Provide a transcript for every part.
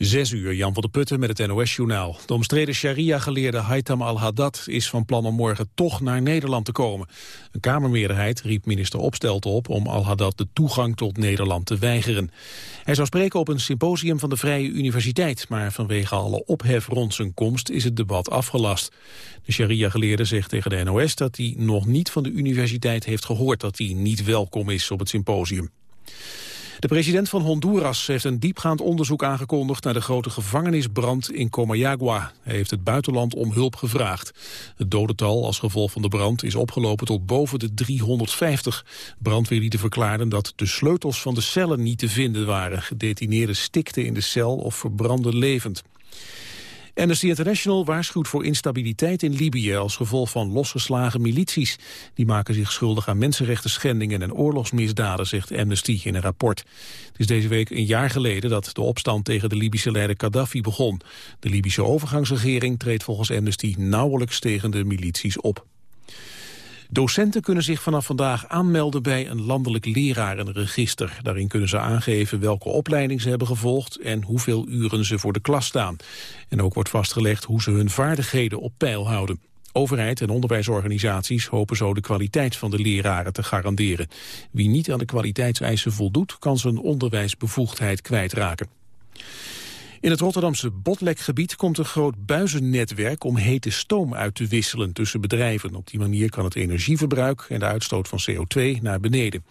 Zes uur, Jan van der Putten met het NOS-journaal. De omstreden sharia-geleerde Haitham al-Haddad is van plan om morgen toch naar Nederland te komen. Een Kamermeerderheid riep minister Opstelten op om al-Haddad de toegang tot Nederland te weigeren. Hij zou spreken op een symposium van de Vrije Universiteit, maar vanwege alle ophef rond zijn komst is het debat afgelast. De sharia-geleerde zegt tegen de NOS dat hij nog niet van de universiteit heeft gehoord dat hij niet welkom is op het symposium. De president van Honduras heeft een diepgaand onderzoek aangekondigd naar de grote gevangenisbrand in Comayagua. Hij heeft het buitenland om hulp gevraagd. Het dodental als gevolg van de brand is opgelopen tot boven de 350. Brandweerlieden verklaarden dat de sleutels van de cellen niet te vinden waren. Gedetineerden stikten in de cel of verbrandden levend. Amnesty International waarschuwt voor instabiliteit in Libië als gevolg van losgeslagen milities. Die maken zich schuldig aan mensenrechten schendingen en oorlogsmisdaden, zegt Amnesty in een rapport. Het is deze week een jaar geleden dat de opstand tegen de Libische leider Gaddafi begon. De Libische overgangsregering treedt volgens Amnesty nauwelijks tegen de milities op. Docenten kunnen zich vanaf vandaag aanmelden bij een landelijk lerarenregister. Daarin kunnen ze aangeven welke opleiding ze hebben gevolgd en hoeveel uren ze voor de klas staan. En ook wordt vastgelegd hoe ze hun vaardigheden op peil houden. Overheid en onderwijsorganisaties hopen zo de kwaliteit van de leraren te garanderen. Wie niet aan de kwaliteitseisen voldoet, kan zijn onderwijsbevoegdheid kwijtraken. In het Rotterdamse Botlekgebied komt een groot buizennetwerk om hete stoom uit te wisselen tussen bedrijven. Op die manier kan het energieverbruik en de uitstoot van CO2 naar beneden.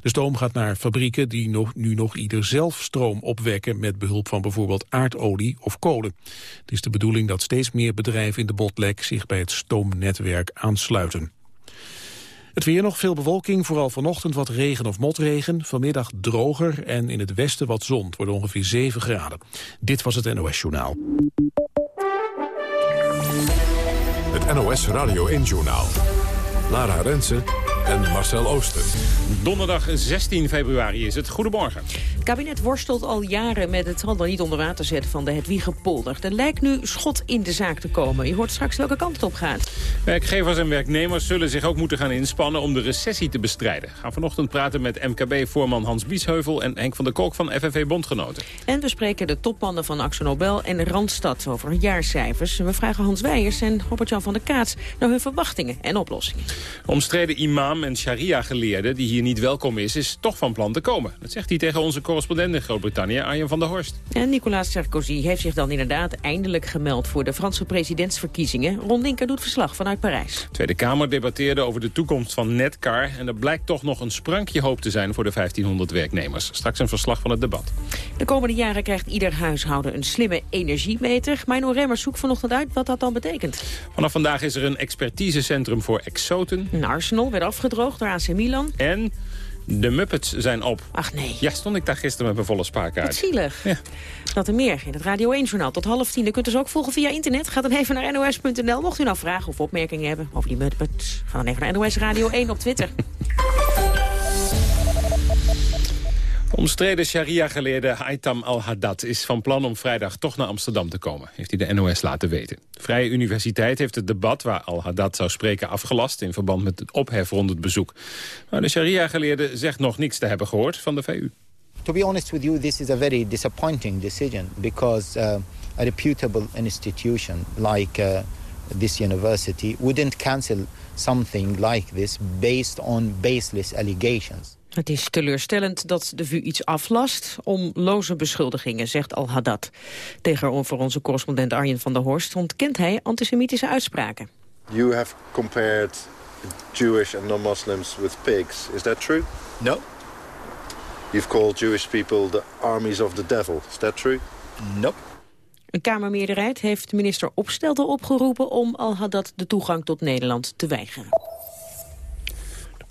De stoom gaat naar fabrieken die nog, nu nog ieder zelf stroom opwekken met behulp van bijvoorbeeld aardolie of kolen. Het is de bedoeling dat steeds meer bedrijven in de Botlek zich bij het stoomnetwerk aansluiten. Het weer nog veel bewolking, vooral vanochtend wat regen of motregen. Vanmiddag droger en in het westen wat zon. Het wordt ongeveer 7 graden. Dit was het NOS Journaal. Het NOS Radio 1 Journaal. Lara Rensen en Marcel Ooster. Donderdag 16 februari is het. Goedemorgen. Het kabinet worstelt al jaren met het handel niet onder water zetten van de Hedwiegepolder. Er lijkt nu schot in de zaak te komen. Je hoort straks welke kant het op gaat. Werkgevers en werknemers zullen zich ook moeten gaan inspannen om de recessie te bestrijden. We gaan vanochtend praten met MKB-voorman Hans Biesheuvel en Henk van der Kolk van FNV Bondgenoten. En we spreken de topmannen van Axo Nobel en Randstad over hun jaarcijfers. We vragen Hans Weijers en Robert-Jan van der Kaats naar hun verwachtingen en oplossingen. Omstreden imam en sharia-geleerde die hier niet welkom is, is toch van plan te komen. Dat zegt hij tegen onze correspondent in Groot-Brittannië, Arjen van der Horst. En Nicolas Sarkozy heeft zich dan inderdaad eindelijk gemeld voor de Franse presidentsverkiezingen. Ron Linker doet verslag vanuit Parijs. De Tweede Kamer debatteerde over de toekomst van Netcar en er blijkt toch nog een sprankje hoop te zijn voor de 1500 werknemers. Straks een verslag van het debat. De komende jaren krijgt ieder huishouden een slimme energiemeter. Mino Remmers zoekt vanochtend uit wat dat dan betekent. Vanaf vandaag is er een expertisecentrum voor exoten. Een Arsenal werd afgedroogd door AC Milan. En de Muppets zijn op. Ach nee. Ja, stond ik daar gisteren met mijn volle spaarkaart. Wat zielig. Ja. Dat en meer in het Radio 1-journaal tot half tien. U kunt dus ook volgen via internet. Ga dan even naar nos.nl. Mocht u nou vragen of opmerkingen hebben over die Muppets... ga dan even naar NOS Radio 1 op Twitter. Omstreden sharia-geleerde Haitham al-Haddad is van plan om vrijdag toch naar Amsterdam te komen, heeft hij de NOS laten weten. Vrije Universiteit heeft het debat waar al-Haddad zou spreken afgelast in verband met het ophef rond het bezoek. Maar de sharia-geleerde zegt nog niets te hebben gehoord van de VU. To be honest with you, this is a very disappointing decision because uh, a reputable institution like uh, this university wouldn't cancel something like this based on baseless allegations. Het is teleurstellend dat de VU iets aflast om loze beschuldigingen, zegt Al-Haddad. Tegenover onze correspondent Arjen van der Horst ontkent hij antisemitische uitspraken. You have compared Jewish and non-Muslims with pigs. Is that true? No. You've called Jewish people the armies of the devil. Is that true? Nope. Een Kamermeerderheid heeft minister Opstelten opgeroepen om Al-Haddad de toegang tot Nederland te weigeren.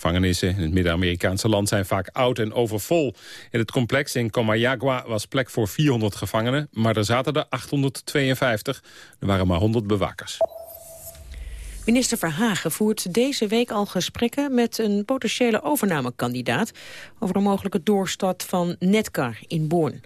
Gevangenissen in het Midden-Amerikaanse land zijn vaak oud en overvol. In het complex in Comayagua was plek voor 400 gevangenen, maar er zaten er 852. Er waren maar 100 bewakers. Minister Verhagen voert deze week al gesprekken met een potentiële overnamekandidaat over een mogelijke doorstart van Netcar in Born.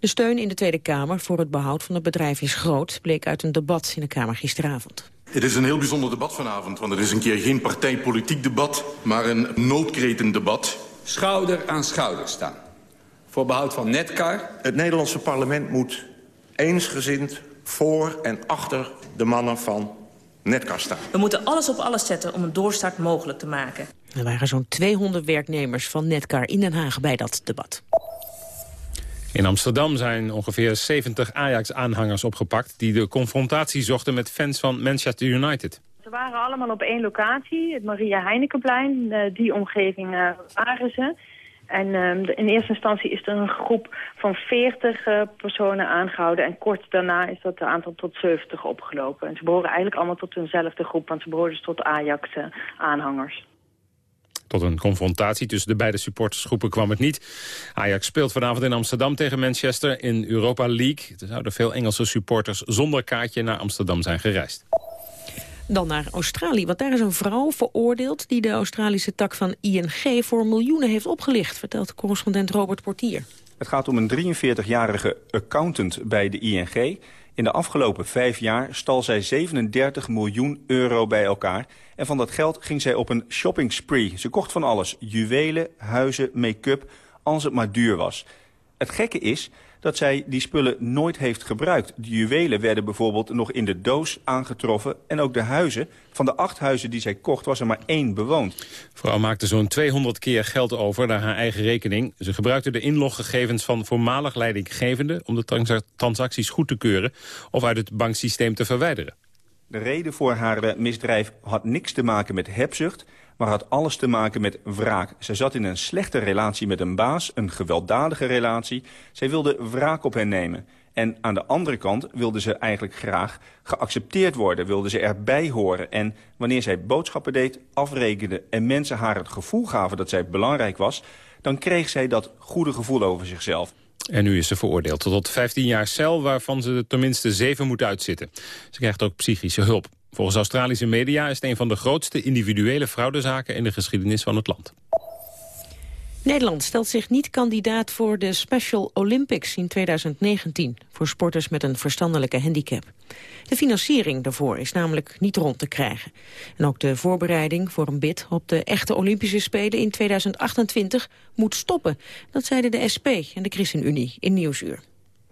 De steun in de Tweede Kamer voor het behoud van het bedrijf is groot, bleek uit een debat in de Kamer gisteravond. Het is een heel bijzonder debat vanavond, want het is een keer geen partijpolitiek debat, maar een noodkretendebat. Schouder aan schouder staan. Voor behoud van Netcar. Het Nederlandse parlement moet eensgezind voor en achter de mannen van Netcar staan. We moeten alles op alles zetten om een doorstart mogelijk te maken. Er waren zo'n 200 werknemers van Netcar in Den Haag bij dat debat. In Amsterdam zijn ongeveer 70 Ajax-aanhangers opgepakt... die de confrontatie zochten met fans van Manchester United. Ze waren allemaal op één locatie, het Maria Heinekenplein. Eh, die omgeving eh, waren ze. En ehm, in eerste instantie is er een groep van 40 uh, personen aangehouden. En kort daarna is dat aantal tot 70 opgelopen. En ze behoren eigenlijk allemaal tot eenzelfde groep. Want ze behoren dus tot Ajax-aanhangers. Tot een confrontatie tussen de beide supportersgroepen kwam het niet. Ajax speelt vanavond in Amsterdam tegen Manchester in Europa League. Er zouden veel Engelse supporters zonder kaartje naar Amsterdam zijn gereisd. Dan naar Australië, want daar is een vrouw veroordeeld... die de Australische tak van ING voor miljoenen heeft opgelicht... vertelt correspondent Robert Portier. Het gaat om een 43-jarige accountant bij de ING. In de afgelopen vijf jaar stal zij 37 miljoen euro bij elkaar. En van dat geld ging zij op een shopping spree. Ze kocht van alles. Juwelen, huizen, make-up, als het maar duur was. Het gekke is dat zij die spullen nooit heeft gebruikt. De juwelen werden bijvoorbeeld nog in de doos aangetroffen. En ook de huizen. Van de acht huizen die zij kocht was er maar één bewoond. Vrouw maakte zo'n 200 keer geld over naar haar eigen rekening. Ze gebruikte de inloggegevens van voormalig leidinggevenden... om de transacties goed te keuren of uit het banksysteem te verwijderen. De reden voor haar eh, misdrijf had niks te maken met hebzucht maar had alles te maken met wraak. Ze zat in een slechte relatie met een baas, een gewelddadige relatie. Zij wilde wraak op hen nemen. En aan de andere kant wilde ze eigenlijk graag geaccepteerd worden, wilde ze erbij horen. En wanneer zij boodschappen deed, afrekende en mensen haar het gevoel gaven dat zij belangrijk was... dan kreeg zij dat goede gevoel over zichzelf. En nu is ze veroordeeld tot 15 jaar cel, waarvan ze tenminste 7 moet uitzitten. Ze krijgt ook psychische hulp. Volgens Australische media is het een van de grootste individuele fraudezaken in de geschiedenis van het land. Nederland stelt zich niet kandidaat voor de Special Olympics in 2019... voor sporters met een verstandelijke handicap. De financiering daarvoor is namelijk niet rond te krijgen. En ook de voorbereiding voor een bid op de echte Olympische Spelen in 2028 moet stoppen. Dat zeiden de SP en de ChristenUnie in Nieuwsuur.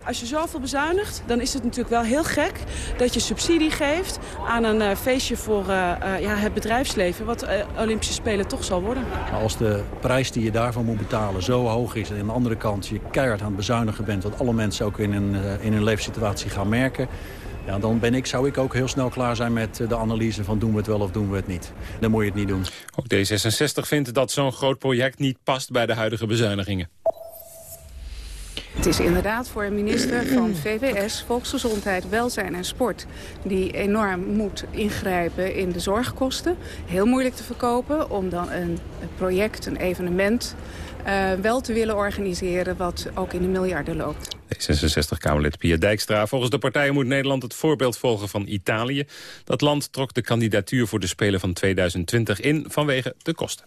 Als je zoveel bezuinigt, dan is het natuurlijk wel heel gek dat je subsidie geeft aan een uh, feestje voor uh, uh, ja, het bedrijfsleven, wat Olympische Spelen toch zal worden. Als de prijs die je daarvan moet betalen zo hoog is en aan de andere kant je keihard aan het bezuinigen bent, wat alle mensen ook in een, in hun levenssituatie gaan merken, ja, dan ben ik, zou ik ook heel snel klaar zijn met de analyse van doen we het wel of doen we het niet. Dan moet je het niet doen. Ook D66 vindt dat zo'n groot project niet past bij de huidige bezuinigingen. Het is inderdaad voor een minister van VWS, Volksgezondheid, Welzijn en Sport... die enorm moet ingrijpen in de zorgkosten. Heel moeilijk te verkopen om dan een project, een evenement... Uh, wel te willen organiseren wat ook in de miljarden loopt. D66-Kamerlid Pia Dijkstra. Volgens de partijen moet Nederland het voorbeeld volgen van Italië. Dat land trok de kandidatuur voor de Spelen van 2020 in vanwege de kosten.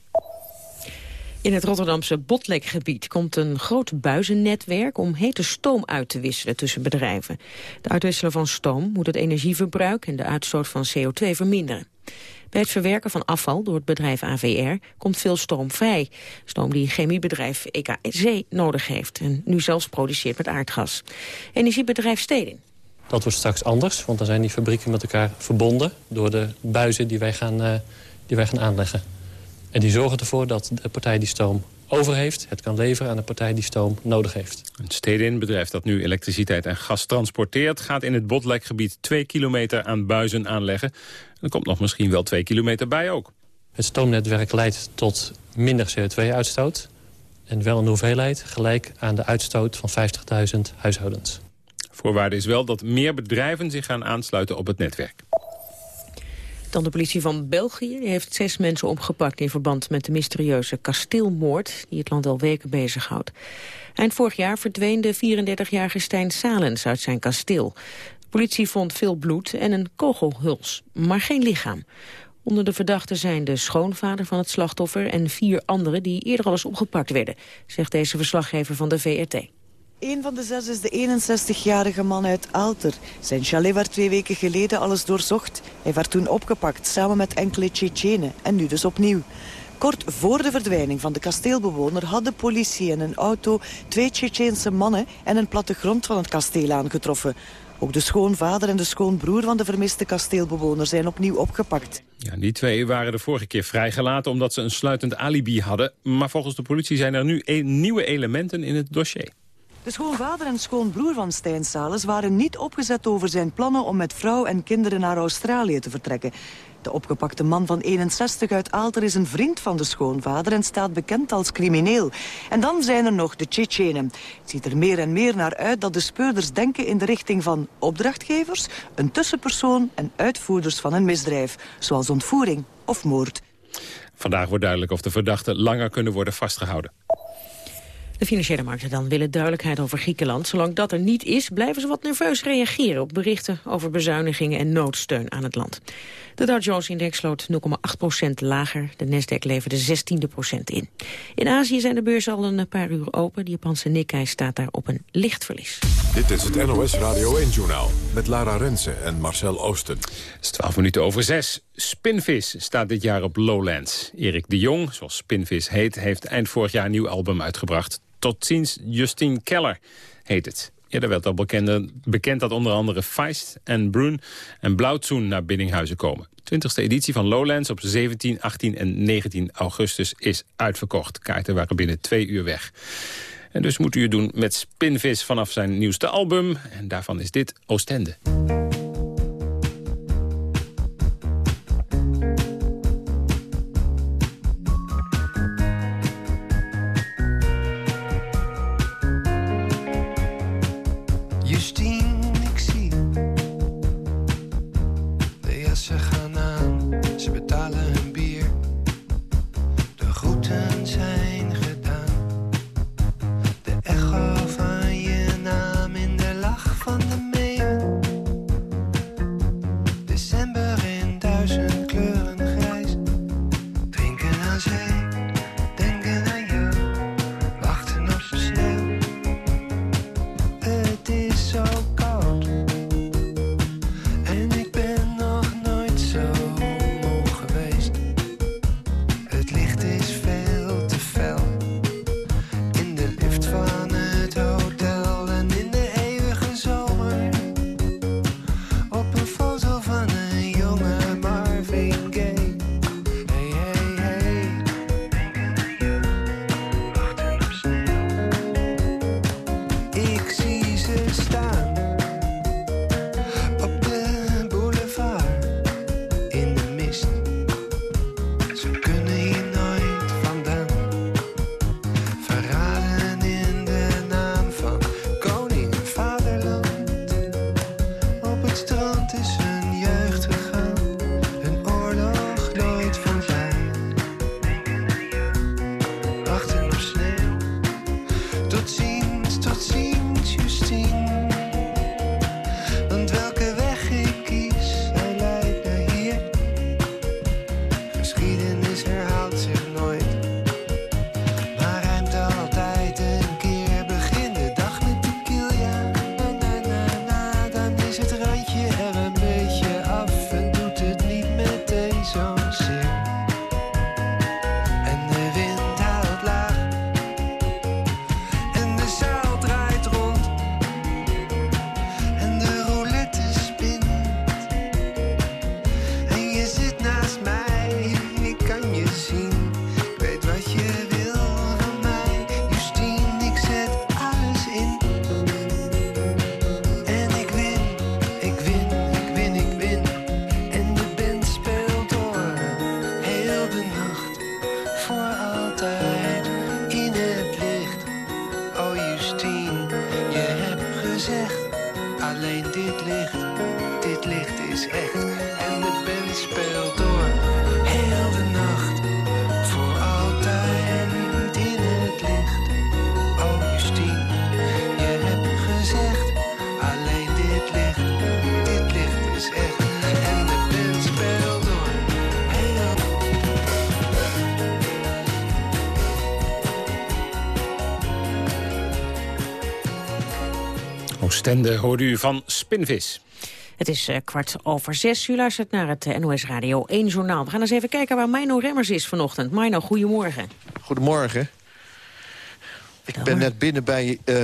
In het Rotterdamse Botlekgebied komt een groot buizennetwerk om hete stoom uit te wisselen tussen bedrijven. De uitwisselen van stoom moet het energieverbruik en de uitstoot van CO2 verminderen. Bij het verwerken van afval door het bedrijf AVR komt veel stoom vrij. Stoom die chemiebedrijf EKZ nodig heeft en nu zelfs produceert met aardgas. Energiebedrijf Stedin. Dat wordt straks anders, want dan zijn die fabrieken met elkaar verbonden... door de buizen die wij gaan, uh, die wij gaan aanleggen. En die zorgen ervoor dat de partij die stoom over heeft... het kan leveren aan de partij die stoom nodig heeft. Het Stedin, bedrijf dat nu elektriciteit en gas transporteert... gaat in het Botlekgebied twee kilometer aan buizen aanleggen. Er komt nog misschien wel twee kilometer bij ook. Het stoomnetwerk leidt tot minder CO2-uitstoot... en wel een hoeveelheid gelijk aan de uitstoot van 50.000 huishoudens. Voorwaarde is wel dat meer bedrijven zich gaan aansluiten op het netwerk. Dan de politie van België heeft zes mensen opgepakt... in verband met de mysterieuze kasteelmoord... die het land al weken bezighoudt. Eind vorig jaar verdween de 34-jarige Stijn Salens uit zijn kasteel. De politie vond veel bloed en een kogelhuls, maar geen lichaam. Onder de verdachten zijn de schoonvader van het slachtoffer... en vier anderen die eerder al eens opgepakt werden... zegt deze verslaggever van de VRT. Een van de zes is de 61-jarige man uit Aalter. Zijn chalet werd twee weken geleden alles doorzocht. Hij werd toen opgepakt, samen met enkele Tsjetsjenen. En nu dus opnieuw. Kort voor de verdwijning van de kasteelbewoner had de politie in een auto twee Tsjetsjeense mannen en een plattegrond van het kasteel aangetroffen. Ook de schoonvader en de schoonbroer van de vermiste kasteelbewoner zijn opnieuw opgepakt. Ja, die twee waren de vorige keer vrijgelaten omdat ze een sluitend alibi hadden. Maar volgens de politie zijn er nu e nieuwe elementen in het dossier. De schoonvader en schoonbroer van Stijn waren niet opgezet over zijn plannen om met vrouw en kinderen naar Australië te vertrekken. De opgepakte man van 61 uit Aalter is een vriend van de schoonvader en staat bekend als crimineel. En dan zijn er nog de Tsjetsjenen. Het ziet er meer en meer naar uit dat de speurders denken in de richting van opdrachtgevers, een tussenpersoon en uitvoerders van een misdrijf, zoals ontvoering of moord. Vandaag wordt duidelijk of de verdachten langer kunnen worden vastgehouden. De financiële markten dan willen duidelijkheid over Griekenland. Zolang dat er niet is, blijven ze wat nerveus reageren... op berichten over bezuinigingen en noodsteun aan het land. De Dow Jones-index sloot 0,8% lager. De Nasdaq leverde 16% in. In Azië zijn de beurzen al een paar uur open. De Japanse Nikkei staat daar op een licht verlies. Dit is het NOS Radio 1-journaal met Lara Rensen en Marcel Oosten. Het is 12 minuten over 6. Spinvis staat dit jaar op Lowlands. Erik de Jong, zoals Spinvis heet, heeft eind vorig jaar een nieuw album uitgebracht. Tot ziens Justine Keller heet het. Eerder werd al bekende, bekend dat onder andere Feist en Brun en Blauwtsoen naar Biddinghuizen komen. De 20e editie van Lowlands op 17, 18 en 19 augustus is uitverkocht. Kaarten waren binnen twee uur weg. En dus moet u het doen met Spinvis vanaf zijn nieuwste album. En daarvan is dit Oostende. Is echt. En de band speelt door Oostende hoorde u van Spinvis. Het is eh, kwart over zes. U luistert naar het eh, NOS Radio 1 journaal. We gaan eens even kijken waar Mino Remmers is vanochtend. Mino, goedemorgen. Goedemorgen. Ik ben net binnen bij eh,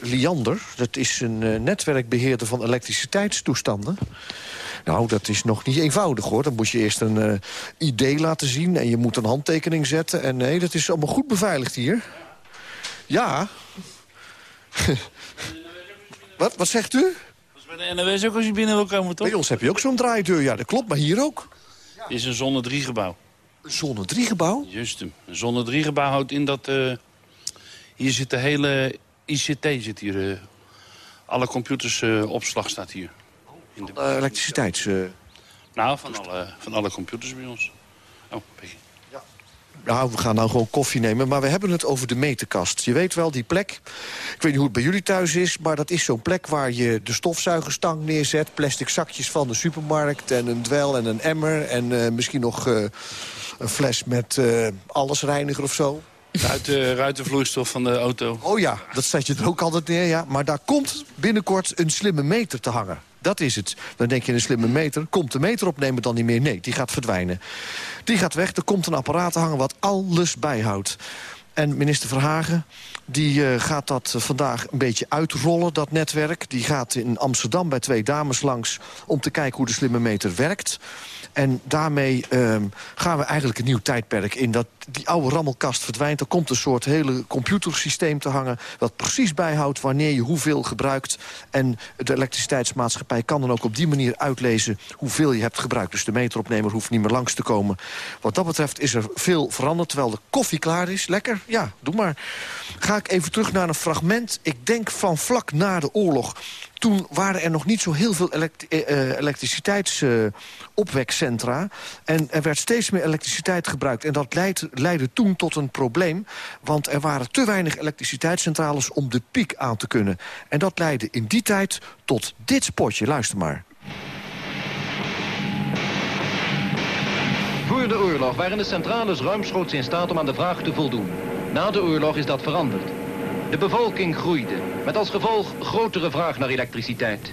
Liander. Dat is een eh, netwerkbeheerder van elektriciteitstoestanden. Nou, dat is nog niet eenvoudig, hoor. Dan moet je eerst een eh, idee laten zien... en je moet een handtekening zetten. En nee, dat is allemaal goed beveiligd hier. Ja. wat, wat zegt u? Bij de NOS ook als je binnen wil komen, toch? Bij ons heb je ook zo'n draaideur. Ja, dat klopt, maar hier ook. Het is een zone 3 gebouw. Een zone 3 gebouw? Juist hem. Een zone 3 gebouw houdt in dat... hier zit de hele ICT zit hier. eh, alle computers eh, opslag staat hier. In de... Elektriciteits... eh, Nou, van alle, van alle computers bij ons. Oh, Peggy. Nou, we gaan nou gewoon koffie nemen, maar we hebben het over de meterkast. Je weet wel, die plek, ik weet niet hoe het bij jullie thuis is... maar dat is zo'n plek waar je de stofzuigerstang neerzet... plastic zakjes van de supermarkt en een dwel en een emmer... en eh, misschien nog eh, een fles met eh, allesreiniger of zo. Ruiten, ruitenvloeistof van de auto. Oh ja, dat zet je er ook altijd neer, ja. Maar daar komt binnenkort een slimme meter te hangen. Dat is het. Dan denk je een slimme meter. Komt de meter opnemen dan niet meer? Nee, die gaat verdwijnen. Die gaat weg. Er komt een apparaat te hangen wat alles bijhoudt. En minister Verhagen die, eh, gaat dat eh, vandaag een beetje uitrollen, dat netwerk. Die gaat in Amsterdam bij twee dames langs... om te kijken hoe de slimme meter werkt. En daarmee ehm, gaan we eigenlijk een nieuw tijdperk in. Dat die oude rammelkast verdwijnt. Er komt een soort hele computersysteem te hangen... dat precies bijhoudt wanneer je hoeveel gebruikt. En de elektriciteitsmaatschappij kan dan ook op die manier uitlezen... hoeveel je hebt gebruikt. Dus de meteropnemer hoeft niet meer langs te komen. Wat dat betreft is er veel veranderd... terwijl de koffie klaar is. Lekker? Ja, doe maar. Ga ik even terug naar een fragment. Ik denk van vlak na de oorlog toen waren er nog niet zo heel veel elekt eh, elektriciteitsopwekcentra. en er werd steeds meer elektriciteit gebruikt. En dat leid, leidde toen tot een probleem. Want er waren te weinig elektriciteitscentrales om de piek aan te kunnen. En dat leidde in die tijd tot dit spotje. Luister maar. Voor de oorlog waren de centrales ruimschoots in staat om aan de vraag te voldoen. Na de oorlog is dat veranderd. De bevolking groeide, met als gevolg grotere vraag naar elektriciteit.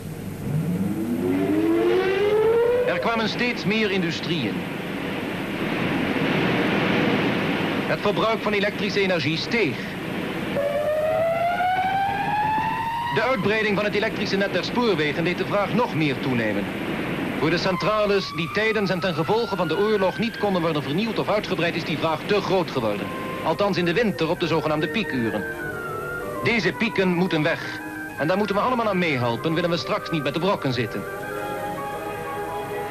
Er kwamen steeds meer industrieën. Het verbruik van elektrische energie steeg. De uitbreiding van het elektrische net der spoorwegen deed de vraag nog meer toenemen. Voor de centrales die tijdens en ten gevolge van de oorlog niet konden worden vernieuwd of uitgebreid is die vraag te groot geworden. Althans in de winter op de zogenaamde piekuren. Deze pieken moeten weg. En daar moeten we allemaal aan meehelpen, willen we straks niet met de brokken zitten.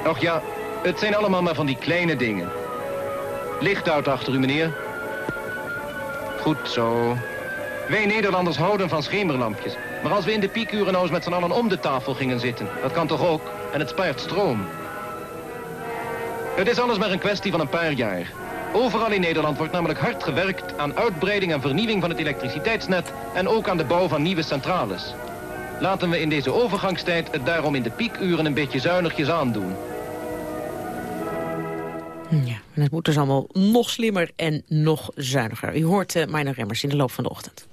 Och ja, het zijn allemaal maar van die kleine dingen. Licht uit achter u, meneer. Goed zo. Wij Nederlanders houden van schemerlampjes. Maar als we in de piekuren nou eens met z'n allen om de tafel gingen zitten... dat kan toch ook? En het spaart stroom. Het is alles maar een kwestie van een paar jaar. Overal in Nederland wordt namelijk hard gewerkt aan uitbreiding en vernieuwing van het elektriciteitsnet en ook aan de bouw van nieuwe centrales. Laten we in deze overgangstijd het daarom in de piekuren een beetje zuinigjes aandoen. Ja, en het moet dus allemaal nog slimmer en nog zuiniger. U hoort uh, Remmers in de loop van de ochtend.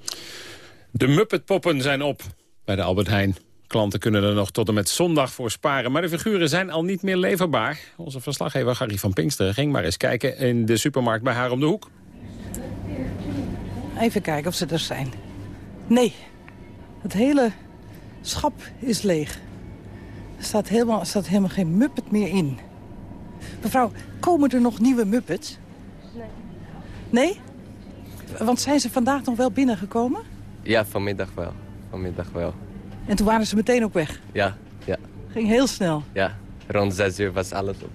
De Muppetpoppen zijn op bij de Albert Heijn. Klanten kunnen er nog tot en met zondag voor sparen. Maar de figuren zijn al niet meer leverbaar. Onze verslaggever Gary van Pinkster ging maar eens kijken... in de supermarkt bij haar om de hoek. Even kijken of ze er zijn. Nee, het hele schap is leeg. Er staat helemaal, er staat helemaal geen muppet meer in. Mevrouw, komen er nog nieuwe muppets? Nee. Nee? Want zijn ze vandaag nog wel binnengekomen? Ja, vanmiddag wel. Vanmiddag wel. En toen waren ze meteen ook weg? Ja, ja. Ging heel snel? Ja, rond zes uur was alles op.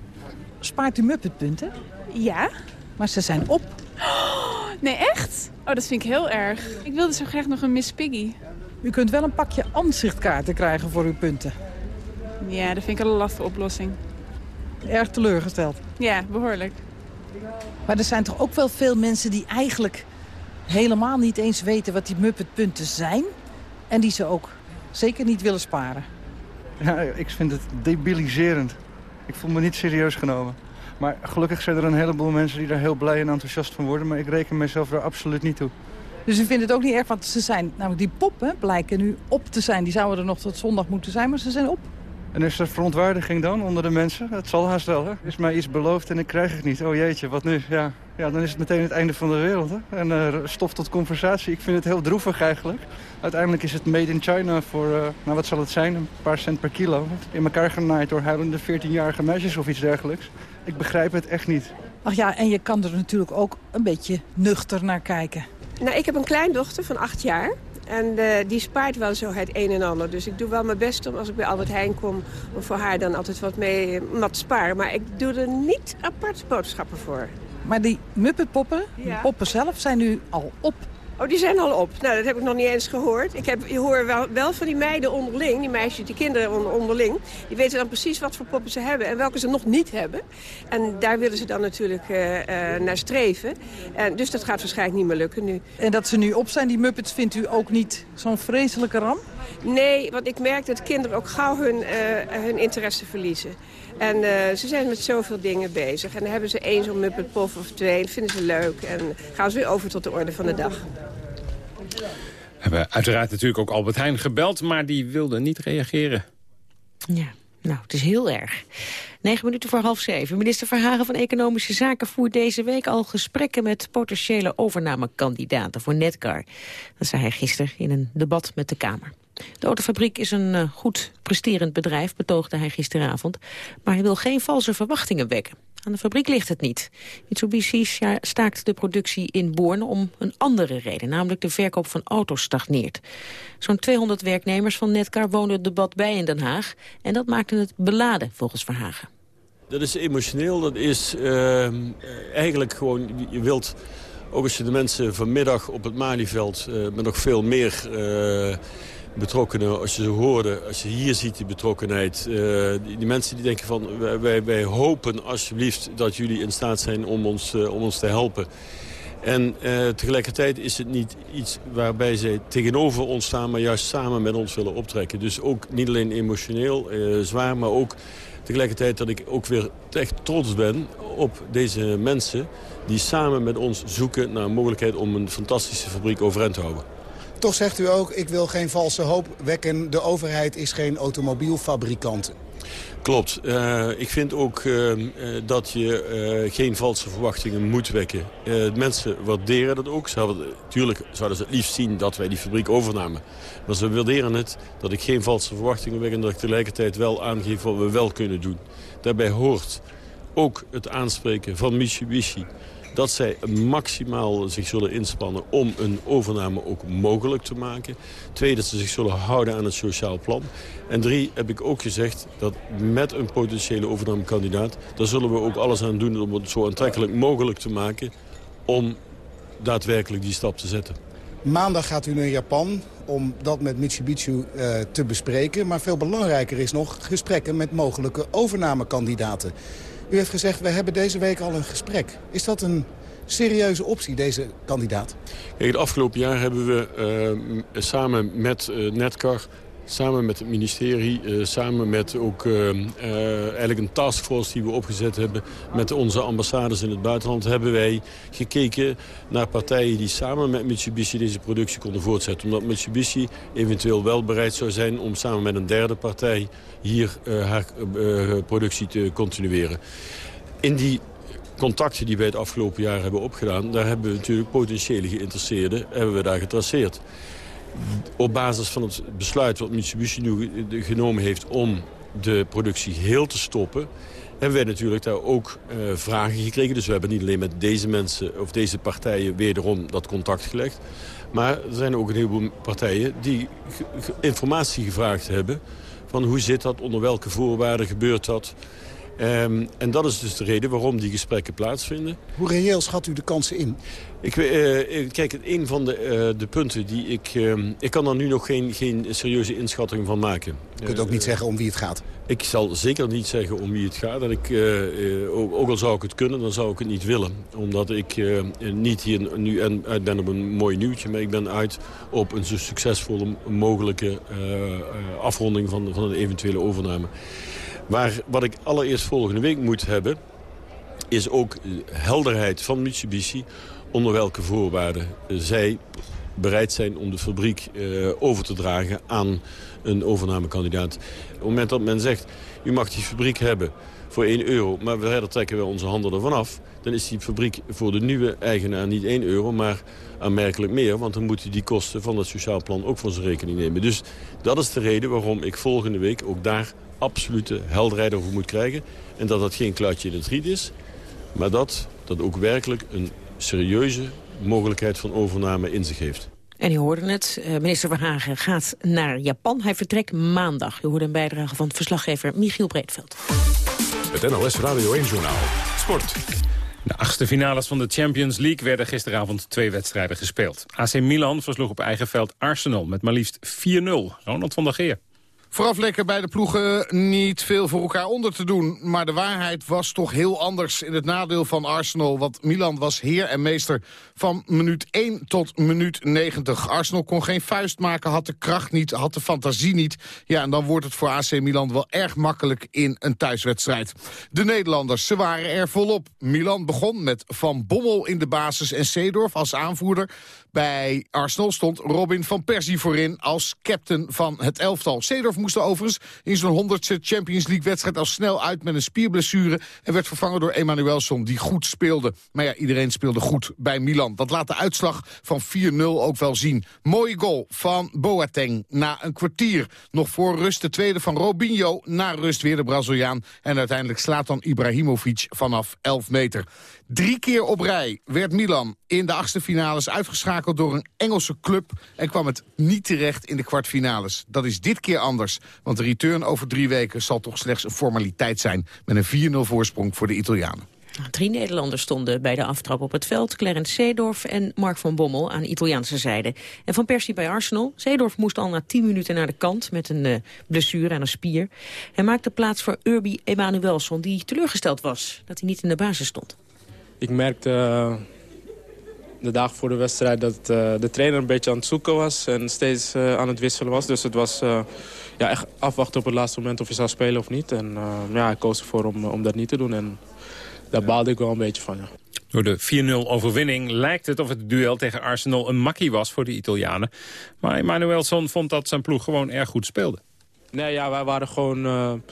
Spaart u muppetpunten? Ja. Maar ze zijn op. Oh, nee, echt? Oh, dat vind ik heel erg. Ik wilde zo graag nog een Miss Piggy. U kunt wel een pakje ansichtkaarten krijgen voor uw punten. Ja, dat vind ik een lastige oplossing. Erg teleurgesteld. Ja, behoorlijk. Maar er zijn toch ook wel veel mensen die eigenlijk helemaal niet eens weten wat die Muppetpunten zijn. En die ze ook zeker niet willen sparen. Ja, ik vind het debiliserend. Ik voel me niet serieus genomen. Maar gelukkig zijn er een heleboel mensen die daar heel blij en enthousiast van worden. Maar ik reken mezelf daar absoluut niet toe. Dus u vindt het ook niet erg, want ze zijn, namelijk die poppen blijken nu op te zijn. Die zouden er nog tot zondag moeten zijn, maar ze zijn op. En is er verontwaardiging dan onder de mensen? Dat zal haast wel, hè? Is mij iets beloofd en ik krijg het niet. Oh jeetje, wat nu? Ja, ja dan is het meteen het einde van de wereld, hè? En eh, stof tot conversatie. Ik vind het heel droevig eigenlijk. Uiteindelijk is het made in China voor, eh, nou wat zal het zijn, een paar cent per kilo. In elkaar genaaid door huilende 14-jarige meisjes of iets dergelijks. Ik begrijp het echt niet. Ach ja, en je kan er natuurlijk ook een beetje nuchter naar kijken. Nou, ik heb een kleindochter van acht jaar. En eh, die spaart wel zo het een en ander. Dus ik doe wel mijn best om, als ik bij Albert Heijn kom... om voor haar dan altijd wat mee om wat te sparen. Maar ik doe er niet apart boodschappen voor. Maar die Muppetpoppen, die Ja. poppen zelf, zijn nu al op. Oh, die zijn al op. Nou, dat heb ik nog niet eens gehoord. Ik, heb, ik hoor wel, wel van die meiden onderling, die meisjes, die kinderen onder- onderling... die weten dan precies wat voor poppen ze hebben en welke ze nog niet hebben. En daar willen ze dan natuurlijk eh, eh, naar streven. En, dus dat gaat waarschijnlijk niet meer lukken nu. En dat ze nu op zijn, die Muppets, vindt u ook niet zo'n vreselijke ramp? Nee, want ik merk dat kinderen ook gauw hun, eh, hun interesse verliezen. En eh, ze zijn met zoveel dingen bezig. En dan hebben ze één zo'n Muppet Puff of twee. Dat vinden ze leuk. En gaan ze weer over tot de orde van de dag. We hebben uiteraard natuurlijk ook Albert Heijn gebeld... maar die wilde niet reageren. Ja, nou, het is heel erg. Negen minuten voor half zeven. Minister Verhagen van Economische Zaken voert deze week al gesprekken met potentiële overnamekandidaten voor Netcar. Dat zei hij gisteren in een debat met de Kamer. De autofabriek is een eh, goed presterend bedrijf, betoogde hij gisteravond. Maar hij wil geen valse verwachtingen wekken. Aan de fabriek ligt het niet. Mitsubishi staakt de productie in Born om een andere reden, namelijk de verkoop van auto's stagneert. Zo'n 200 werknemers van Netcar woonden het debat bij in Den Haag en dat maakte het beladen volgens Verhagen. Dat is emotioneel, dat is eh, eigenlijk gewoon, je wilt, ook als je de mensen vanmiddag op het Malieveld eh, met nog veel meer eh, betrokkenen, als je ze hoorde, als je hier ziet die betrokkenheid, eh, die, mensen die denken van, wij, wij, hopen alsjeblieft dat jullie in staat zijn om ons, eh, om ons te helpen. En eh, tegelijkertijd is het niet iets waarbij zij tegenover ons staan... maar juist samen met ons willen optrekken. Dus ook niet alleen emotioneel zwaar, maar ook tegelijkertijd dat ik ook weer echt trots ben op deze mensen... die samen met ons zoeken naar een mogelijkheid om een fantastische fabriek overeind te houden. Toch zegt u ook, ik wil geen valse hoop wekken. De overheid is geen automobielfabrikant. Klopt. Eh, ik vind ook eh, eh, dat je eh, geen valse verwachtingen moet wekken. Mensen waarderen dat ook. Ze tuurlijk zouden ze het liefst zien dat wij die fabriek overnamen. Maar ze waarderen het dat ik geen valse verwachtingen wek... en dat ik tegelijkertijd wel aangeef wat we wel kunnen doen. Daarbij hoort ook het aanspreken van Mitsubishi dat zij maximaal zich zullen inspannen om een overname ook mogelijk te maken. Twee, dat ze zich zullen houden aan het sociaal plan. En drie, heb ik ook gezegd dat met een potentiële overnamekandidaat... daar zullen we ook alles aan doen om het zo aantrekkelijk mogelijk te maken... om daadwerkelijk die stap te zetten. Maandag gaat u naar Japan om dat met Mitsubishi eh, te bespreken. Maar veel belangrijker is nog gesprekken met mogelijke overnamekandidaten. U heeft gezegd, we hebben deze week al een gesprek. Is dat een serieuze optie, deze kandidaat? Kijk, het afgelopen jaar hebben we eh, samen met eh, Netcar, samen met het ministerie, eh, samen met ook eh, eh, eigenlijk een taskforce die we opgezet hebben met onze ambassades in het buitenland, hebben wij gekeken naar partijen die samen met Mitsubishi deze productie konden voortzetten. Omdat Mitsubishi eventueel wel bereid zou zijn om samen met een derde partij hier haar productie te continueren. In die contacten die wij het afgelopen jaar hebben opgedaan... daar hebben we natuurlijk potentiële geïnteresseerden hebben we daar getraceerd. Op basis van het besluit wat Mitsubishi nu genomen heeft... om de productie heel te stoppen... hebben wij natuurlijk daar ook eh, vragen gekregen. Dus we hebben niet alleen met deze mensen of deze partijen wederom dat contact gelegd. Maar er zijn ook een heleboel partijen die informatie gevraagd hebben... van hoe zit dat, onder welke voorwaarden gebeurt dat... Ehm, en dat is dus de reden waarom die gesprekken plaatsvinden. Hoe reëel schat u de kansen in? Ik, eh, eh, kijk, een van de, eh, de punten die ik... ehm, ik kan er nu nog geen, geen serieuze inschatting van maken. U kunt ook niet zeggen om wie het gaat. Ik zal zeker niet zeggen om wie het gaat. En ik, ook, ook al zou ik het kunnen, dan zou ik het niet willen. Omdat ik niet hier nu en, uit ben op een mooi nieuwtje... maar ik ben uit op een zo succesvolle mogelijke afronding van, van een eventuele overname. Waar, wat ik allereerst volgende week moet hebben... is ook helderheid van Mitsubishi... onder welke voorwaarden zij bereid zijn om de fabriek eh, over te dragen aan een overnamekandidaat. Op het moment dat men zegt, u mag die fabriek hebben voor 1 euro... maar verder trekken we onze handen ervan af... dan is die fabriek voor de nieuwe eigenaar niet 1 euro... maar aanmerkelijk meer, want dan moet hij die kosten van het sociaal plan ook voor zijn rekening nemen. Dus dat is de reden waarom ik volgende week ook daar absolute helderheid over moet krijgen. En dat dat geen kluitje in het riet is, maar dat dat ook werkelijk een serieuze mogelijkheid van overname in zich heeft. En u hoorde het, eh, minister Verhagen gaat naar Japan. Hij vertrekt maandag. U hoorde een bijdrage van verslaggever Michiel Breedveld. Het NOS Radio 1-journaal. Sport. De achtste finales van de Champions League werden gisteravond twee wedstrijden gespeeld. AC Milan versloeg op eigen veld Arsenal met maar liefst 4-0. Ronald van der Geer. Vooraf lekker bij de ploegen niet veel voor elkaar onder te doen. Maar de waarheid was toch heel anders in het nadeel van Arsenal. Want Milan was heer en meester van minuut 1 tot minuut 90. Arsenal kon geen vuist maken, had de kracht niet, had de fantasie niet. Ja, en dan wordt het voor AC Milan wel erg makkelijk in een thuiswedstrijd. De Nederlanders, ze waren er volop. Milan begon met Van Bommel in de basis en Seedorf als aanvoerder. Bij Arsenal stond Robin van Persie voorin als captain van het elftal. Seedorf moest er overigens in zo'n 100ste Champions League wedstrijd al snel uit met een spierblessure. En werd vervangen door Emanuelson die goed speelde. Maar ja, iedereen speelde goed bij Milan. Dat laat de uitslag van 4-0 ook wel zien. Mooie goal van Boateng na een kwartier. Nog voor rust de tweede van Robinho. Na rust weer de Braziliaan. En uiteindelijk slaat dan Ibrahimovic vanaf 11 meter. Drie keer op rij werd Milan in de achtste finales uitgeschakeld door een Engelse club... en kwam het niet terecht in de kwartfinales. Dat is dit keer anders, want de return over drie weken... zal toch slechts een formaliteit zijn met een 4-0 voorsprong voor de Italianen. Drie Nederlanders stonden bij de aftrap op het veld. Clarence Seedorf en Mark van Bommel aan Italiaanse zijde. En Van Persie bij Arsenal. Seedorf moest al na 10 minuten naar de kant met een uh, blessure aan een spier. Hij maakte plaats voor Urbi Emanuelson, die teleurgesteld was dat hij niet in de basis stond. Ik merkte uh, de dag voor de wedstrijd dat uh, de trainer een beetje aan het zoeken was... en steeds uh, aan het wisselen was. Dus het was ja, echt afwachten op het laatste moment of je zou spelen of niet. En ja, ik koos ervoor om, om dat niet te doen. En daar baalde ik wel een beetje van, ja. Door de 4-0 overwinning lijkt het of het duel tegen Arsenal een makkie was voor de Italianen. Maar Emanuelson vond dat zijn ploeg gewoon erg goed speelde. Nee, ja, wij waren gewoon,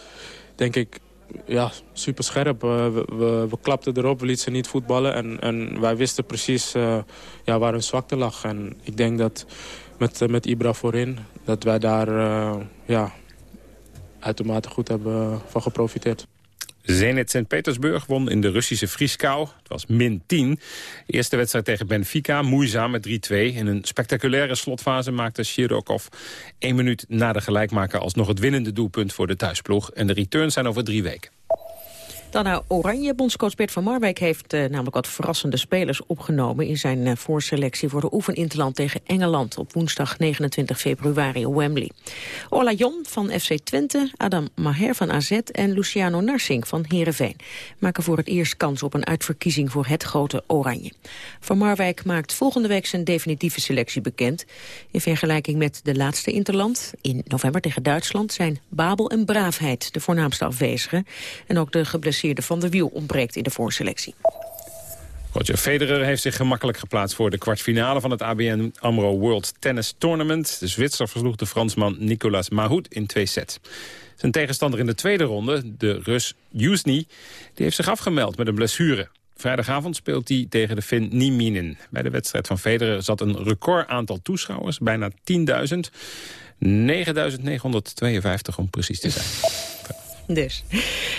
denk ik, ja, super scherp. Uh, we, we, we, klapten erop, we lieten ze niet voetballen. En, en wij wisten precies uh, ja, waar hun zwakte lag. En ik denk dat met, uh, met Ibra voorin, dat wij daar ja, uitermate goed hebben van geprofiteerd. Zenit Sint-Petersburg won in de Russische Frieskou. Het was min 10. Eerste wedstrijd tegen Benfica, moeizaam met 3-2. In een spectaculaire slotfase maakte Shirokov één minuut na de gelijkmaker... alsnog het winnende doelpunt voor de thuisploeg. En de returns zijn over drie weken. Dan naar Oranje. Bondscoach Bert van Marwijk heeft uh, namelijk wat verrassende spelers opgenomen... in zijn uh, voorselectie voor de oefeninterland tegen Engeland... op woensdag 29 februari op Wembley. Ola Jon van FC Twente, Adam Maher van AZ... en Luciano Narsing van Heerenveen... maken voor het eerst kans op een uitverkiezing voor het grote Oranje. Van Marwijk maakt volgende week zijn definitieve selectie bekend. In vergelijking met de laatste interland, in november tegen Duitsland... zijn Babel en Braafheid de voornaamste afwezigen. En ook de geblesseerde Van der Wiel ontbreekt in de voorselectie. Roger Federer heeft zich gemakkelijk geplaatst voor de kwartfinale van het ABN AMRO World Tennis Tournament. De Zwitser versloeg de Fransman Nicolas Mahut in twee sets. Zijn tegenstander in de tweede ronde, de Rus Jusny, die heeft zich afgemeld met een blessure. Vrijdagavond speelt hij tegen de Fin Nieminen. Bij de wedstrijd van Federer zat een record aantal toeschouwers, bijna 10.000. 9.952 om precies te zijn. Dus.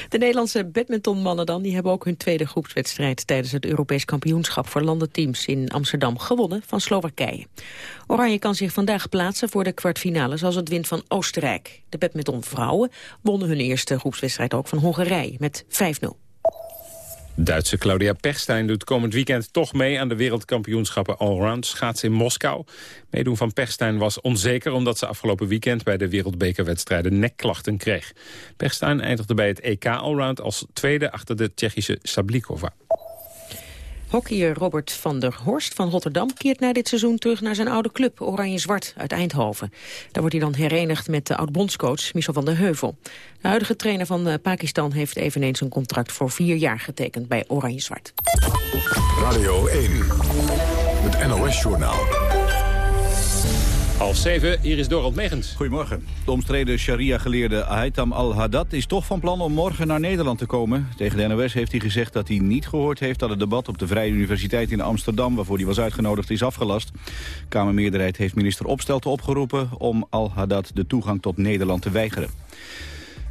De Nederlandse badmintonmannen dan, die hebben ook hun tweede groepswedstrijd tijdens het Europees kampioenschap voor landenteams in Amsterdam gewonnen van Slowakije. Oranje kan zich vandaag plaatsen voor de kwartfinales als het wint van Oostenrijk. De badmintonvrouwen wonnen hun eerste groepswedstrijd ook van Hongarije met 5-0. Duitse Claudia Pechstein doet komend weekend toch mee aan de wereldkampioenschappen allround schaatsen in Moskou. Meedoen van Pechstein was onzeker omdat ze afgelopen weekend bij de wereldbekerwedstrijden nekklachten kreeg. Pechstein eindigde bij het EK allround als tweede achter de Tsjechische Sablikova. Hockeyer Robert van der Horst van Rotterdam keert na dit seizoen terug naar zijn oude club Oranje-Zwart uit Eindhoven. Daar wordt hij dan herenigd met de oud-bondscoach Michel van der Heuvel. De huidige trainer van eh, Pakistan heeft eveneens een contract voor vier jaar getekend bij Oranje-Zwart. Radio 1, het NOS-journaal. Half zeven, hier is Dorald Megens. Goedemorgen. De omstreden sharia-geleerde Haytham al-Haddad is toch van plan om morgen naar Nederland te komen. Tegen de NOS heeft hij gezegd dat hij niet gehoord heeft dat het debat op de Vrije Universiteit in Amsterdam, waarvoor hij was uitgenodigd, is afgelast. Kamermeerderheid heeft minister Opstelten opgeroepen om al-Haddad de toegang tot Nederland te weigeren.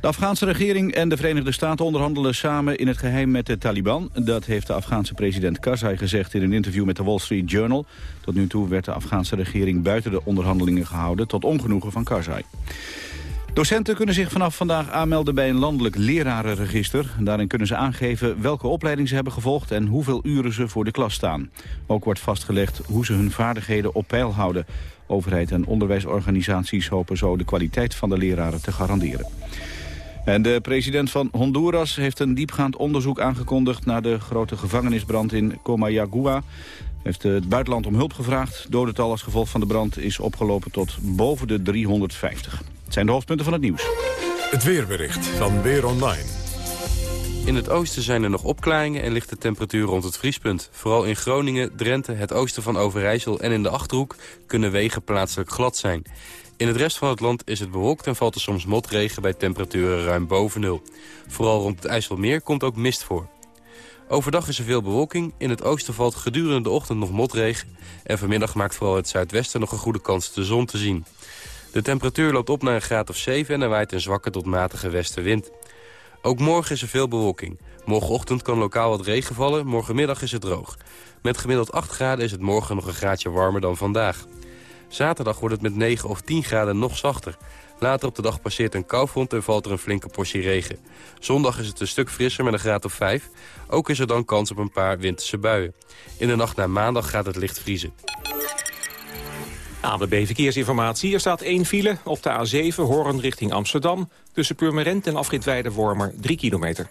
De Afghaanse regering en de Verenigde Staten onderhandelen samen in het geheim met de Taliban. Dat heeft de Afghaanse president Karzai gezegd in een interview met de Wall Street Journal. Tot nu toe werd de Afghaanse regering buiten de onderhandelingen gehouden tot ongenoegen van Karzai. Docenten kunnen zich vanaf vandaag aanmelden bij een landelijk lerarenregister. Daarin kunnen ze aangeven welke opleiding ze hebben gevolgd en hoeveel uren ze voor de klas staan. Ook wordt vastgelegd hoe ze hun vaardigheden op peil houden. Overheid en onderwijsorganisaties hopen zo de kwaliteit van de leraren te garanderen. En de president van Honduras heeft een diepgaand onderzoek aangekondigd... naar de grote gevangenisbrand in Comayagua. Hij heeft het buitenland om hulp gevraagd. Dodental als gevolg van de brand is opgelopen tot boven de 350. Het zijn de hoofdpunten van het nieuws. Het weerbericht van Weer Online. In het oosten zijn er nog opklaringen en ligt de temperatuur rond het vriespunt. Vooral in Groningen, Drenthe, het oosten van Overijssel en in de Achterhoek... kunnen wegen plaatselijk glad zijn. In het rest van het land is het bewolkt en valt er soms motregen bij temperaturen ruim boven nul. Vooral rond het IJsselmeer komt ook mist voor. Overdag is er veel bewolking. In het oosten valt gedurende de ochtend nog motregen. En vanmiddag maakt vooral het zuidwesten nog een goede kans de zon te zien. De temperatuur loopt op naar een graad of 7 en er waait een zwakke tot matige westenwind. Ook morgen is er veel bewolking. Morgenochtend kan lokaal wat regen vallen, morgenmiddag is het droog. Met gemiddeld 8 graden is het morgen nog een graadje warmer dan vandaag. Zaterdag wordt het met 9 of 10 graden nog zachter. Later op de dag passeert een koufront en valt er een flinke portie regen. Zondag is het een stuk frisser met een graad of 5. Ook is er dan kans op een paar winterse buien. In de nacht naar maandag gaat het licht vriezen. ABB Verkeersinformatie. Er staat één file op de A7 Hoorn richting Amsterdam. Tussen Purmerend en Afrit Wormer 3 kilometer.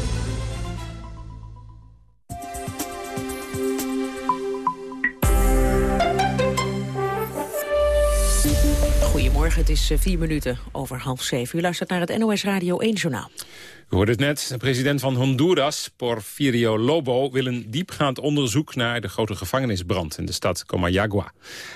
Goedemorgen, het is eh, vier minuten over half zeven. U luistert naar het NOS Radio 1 Journaal. U hoorde het net, de president van Honduras, Porfirio Lobo... wil een diepgaand onderzoek naar de grote gevangenisbrand in de stad Comayagua.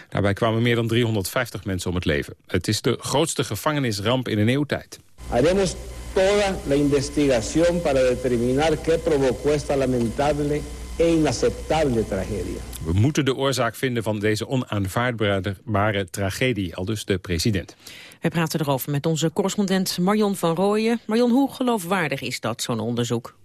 Daarbij kwamen meer dan 350 mensen om het leven. Het is de grootste gevangenisramp in een eeuwtijd. Haremos toda la investigación para determinar qué provocó esta lamentable e inaceptable tragedia. We moeten de oorzaak vinden van deze onaanvaardbare tragedie, al dus de president. We praten erover met onze correspondent Marion van Rooyen. Marion, hoe geloofwaardig is dat, zo'n onderzoek?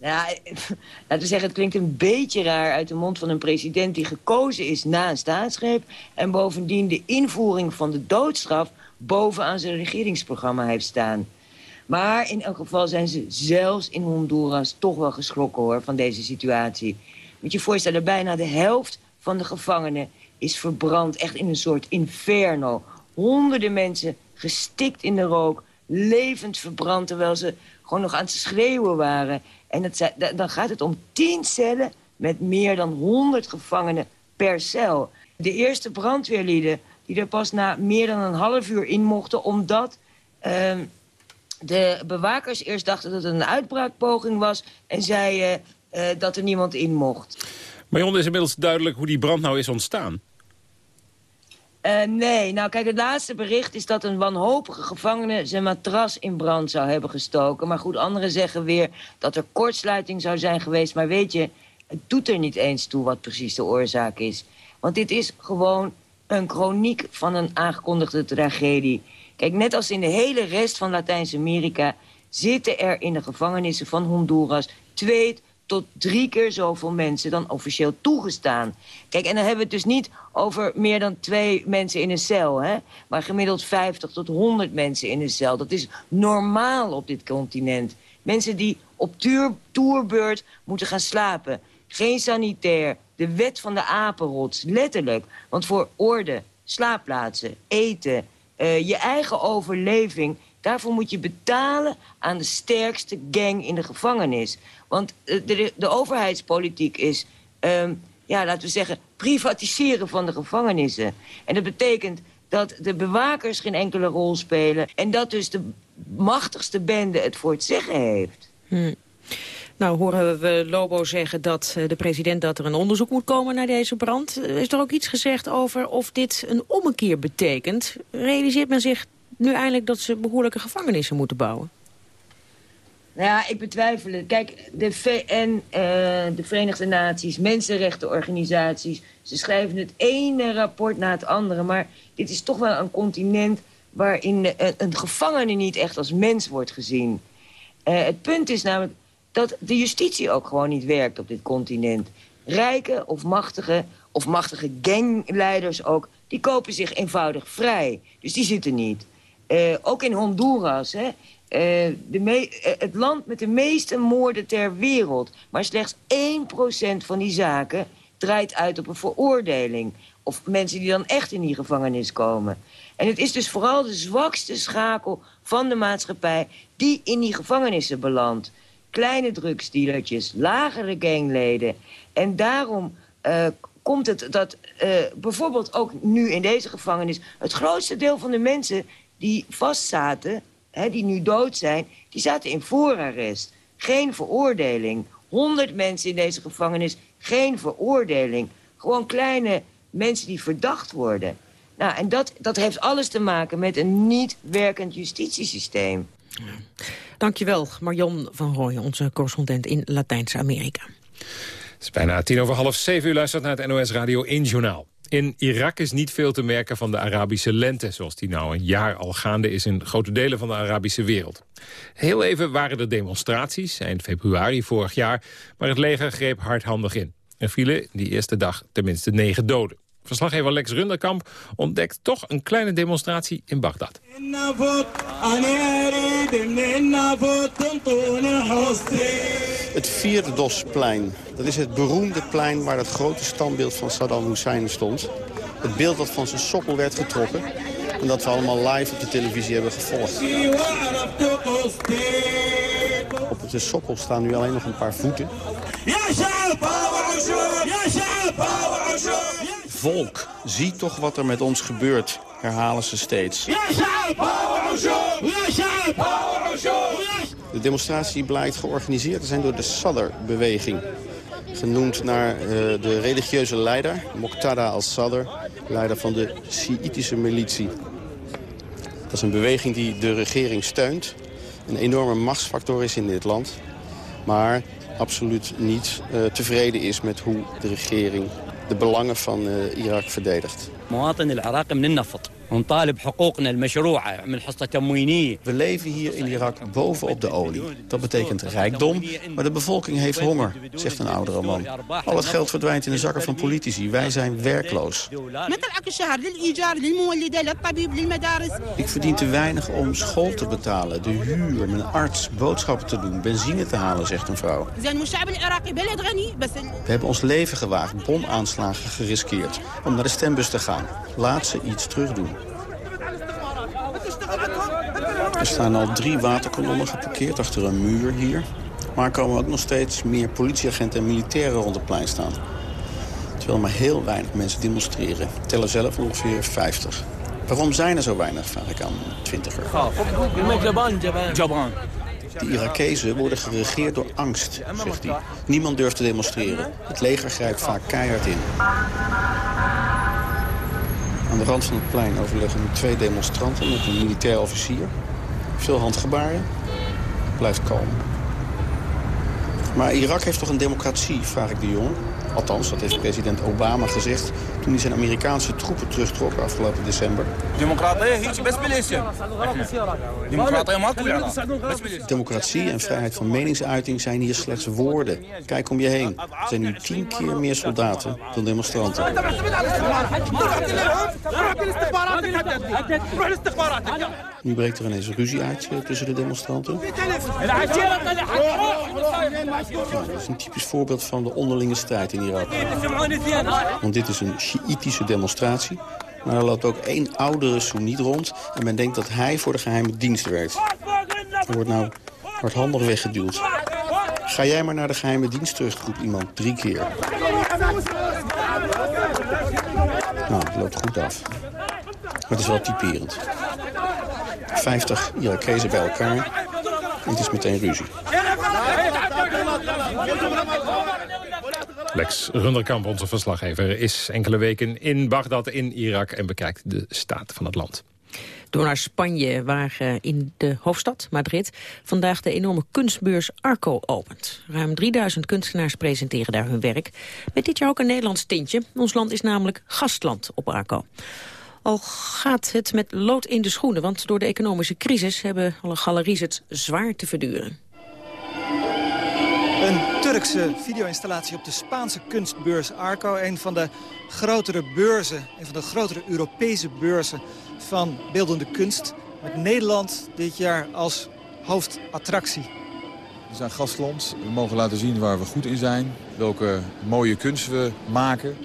Ja, laten we zeggen, het klinkt een beetje raar uit de mond van een president die gekozen is na een staatsgreep en bovendien de invoering van de doodstraf bovenaan zijn regeringsprogramma heeft staan. Maar in elk geval zijn ze zelfs in Honduras toch wel geschrokken hoor, van deze situatie. Moet je je voorstellen, bijna de helft van de gevangenen is verbrand. Echt in een soort inferno. Honderden mensen gestikt in de rook, levend verbrand... terwijl ze gewoon nog aan het schreeuwen waren. En dan gaat het om tien cellen met meer dan 100 gevangenen per cel. De eerste brandweerlieden die er pas na meer dan een half uur in mochten... omdat uh, de bewakers eerst dachten dat het een uitbraakpoging was... en zeiden uh, dat er niemand in mocht. Marion, is inmiddels duidelijk hoe die brand nou is ontstaan? Uh, nee, nou kijk, het laatste bericht is dat een wanhopige gevangene zijn matras in brand zou hebben gestoken. Maar goed, anderen zeggen weer dat er kortsluiting zou zijn geweest. Maar weet je, het doet er niet eens toe wat precies de oorzaak is. Want dit is gewoon een chroniek van een aangekondigde tragedie. Kijk, net als in de hele rest van Latijns-Amerika... zitten er in de gevangenissen van Honduras twee tot drie keer zoveel mensen dan officieel toegestaan. Kijk, en dan hebben we het dus niet over meer dan twee mensen in een cel... Hè? maar gemiddeld 50 tot 100 mensen in een cel. Dat is normaal op dit continent. Mensen die op tourbeurt moeten gaan slapen. Geen sanitair, de wet van de apenrots, letterlijk. Want voor orde, slaapplaatsen, eten, uh, je eigen overleving... daarvoor moet je betalen aan de sterkste gang in de gevangenis. Want uh, de, de, overheidspolitiek is, um, ja, laten we zeggen... privatiseren van de gevangenissen. En dat betekent dat de bewakers geen enkele rol spelen... en dat dus de machtigste bende het voor het zeggen heeft. Hmm. Nou horen we Lobo zeggen dat eh, de president dat er een onderzoek moet komen naar deze brand. Is er ook iets gezegd over of dit een ommekeer betekent? Realiseert men zich nu eindelijk dat ze behoorlijke gevangenissen moeten bouwen? Nou ja, ik betwijfel het. Kijk, de VN, uh, de Verenigde Naties, mensenrechtenorganisaties... ze schrijven het ene rapport na het andere. Maar dit is toch wel een continent waarin een gevangene niet echt als mens wordt gezien. Het punt is namelijk dat de justitie ook gewoon niet werkt op dit continent. Rijke of machtige, of machtige gangleiders ook, die kopen zich eenvoudig vrij. Dus die zitten niet. Uh, ook in Honduras, hè, uh, de me uh, het land met de meeste moorden ter wereld. Maar slechts 1% van die zaken draait uit op een veroordeling. Of mensen die dan echt in die gevangenis komen. En het is dus vooral de zwakste schakel van de maatschappij... die in die gevangenissen belandt kleine drugsdealertjes, lagere gangleden. En daarom uh, komt het dat uh, bijvoorbeeld ook nu in deze gevangenis... het grootste deel van de mensen die vastzaten, hè, die nu dood zijn... die zaten in voorarrest. Geen veroordeling. 100 mensen in deze gevangenis, geen veroordeling. Gewoon kleine mensen die verdacht worden. Nou, en dat, dat heeft alles te maken met een niet werkend justitiesysteem. Dankjewel, Marion van Rooyen, onze correspondent in Latijns-Amerika. Het is bijna tien over half zeven. U luistert naar het NOS Radio 1 Journaal. In Irak is niet veel te merken van de Arabische lente... zoals die nou een jaar al gaande is in grote delen van de Arabische wereld. Heel even waren er demonstraties, eind februari vorig jaar... maar het leger greep hardhandig in. Er vielen die eerste dag tenminste negen doden. Verslaggever Lex Runderkamp ontdekt toch een kleine demonstratie in Bagdad. Het vierde Dosplein, dat is het beroemde plein waar het grote standbeeld van Saddam Hussein stond. Het beeld dat van zijn sokkel werd getrokken en dat we allemaal live op de televisie hebben gevolgd. Op de sokkel staan nu alleen nog een paar voeten. Volk, zie toch wat er met ons gebeurt, herhalen ze steeds. De demonstratie blijkt georganiseerd te zijn door de Sadr-beweging. Genoemd naar uh, de religieuze leider, Moqtada al-Sadr, leider van de Sjiitische militie. Dat is een beweging die de regering steunt. Een enorme machtsfactor is in dit land. Maar absoluut niet uh, tevreden is met hoe de regering de belangen van uh, Irak verdedigt. ونطالب حقوقنا المشروعة من حصة تموينية We leven hier in Irak bovenop de olie. Dat betekent rijkdom, maar de bevolking heeft honger, zegt een oudere man. Al het geld verdwijnt in de zakken van politici. Wij zijn werkloos. Ik verdien te weinig om school te betalen, de huur, mijn arts, boodschappen te doen, benzine te halen, zegt een vrouw. We hebben ons leven gewaagd, bomaanslagen geriskeerd, om naar de stembus te gaan. Laat ze iets terug doen. Er staan al drie waterkanonnen geparkeerd achter een muur hier. Maar er komen ook nog steeds meer politieagenten en militairen rond het plein staan. Terwijl maar heel weinig mensen demonstreren. Tellen zelf ongeveer 50. Waarom zijn er zo weinig, vraag ik aan twintiger. De Irakezen worden geregeerd door angst, zegt hij. Niemand durft te demonstreren. Het leger grijpt vaak keihard in. Aan de rand van het plein overleggen nu twee demonstranten met een militair officier. Veel handgebaren. Blijft kalm. Maar Irak heeft toch een democratie, vraag ik de jongen. Althans, dat heeft president Obama gezegd toen hij zijn Amerikaanse troepen terugtrok afgelopen december. Democratie en vrijheid van meningsuiting zijn hier slechts woorden. Kijk om je heen. Er zijn nu tien keer meer soldaten dan demonstranten. Nu breekt er ineens ruzie uit tussen de demonstranten. Dat is een typisch voorbeeld van de onderlinge strijd in Irak. Want dit is een Sjiïtische demonstratie. Maar er loopt ook één oudere Soeniet rond. En men denkt dat hij voor de geheime dienst werkt. Hij wordt nou hardhandig weggeduwd. Ga jij maar naar de geheime dienst terug, roept iemand drie keer. Nou, het loopt goed af. Maar het is wel typerend. 50 Irakezen bij elkaar. En het is meteen ruzie. Lex Runderkamp, onze verslaggever, is enkele weken in Bagdad in Irak... en bekijkt de staat van het land. Door naar Spanje, waar uh, in de hoofdstad, Madrid... vandaag de enorme kunstbeurs Arco opent. Ruim 3000 kunstenaars presenteren daar hun werk. Met dit jaar ook een Nederlands tintje. Ons land is namelijk gastland op Arco. Al gaat het met lood in de schoenen, want door de economische crisis... hebben alle galeries het zwaar te verduren. Een Turkse video-installatie op de Spaanse kunstbeurs Arco. Een van de grotere beurzen, een van de grotere Europese beurzen van beeldende kunst. Met Nederland dit jaar als hoofdattractie. We zijn gastland. We mogen laten zien waar we goed in zijn. Welke mooie kunst we maken.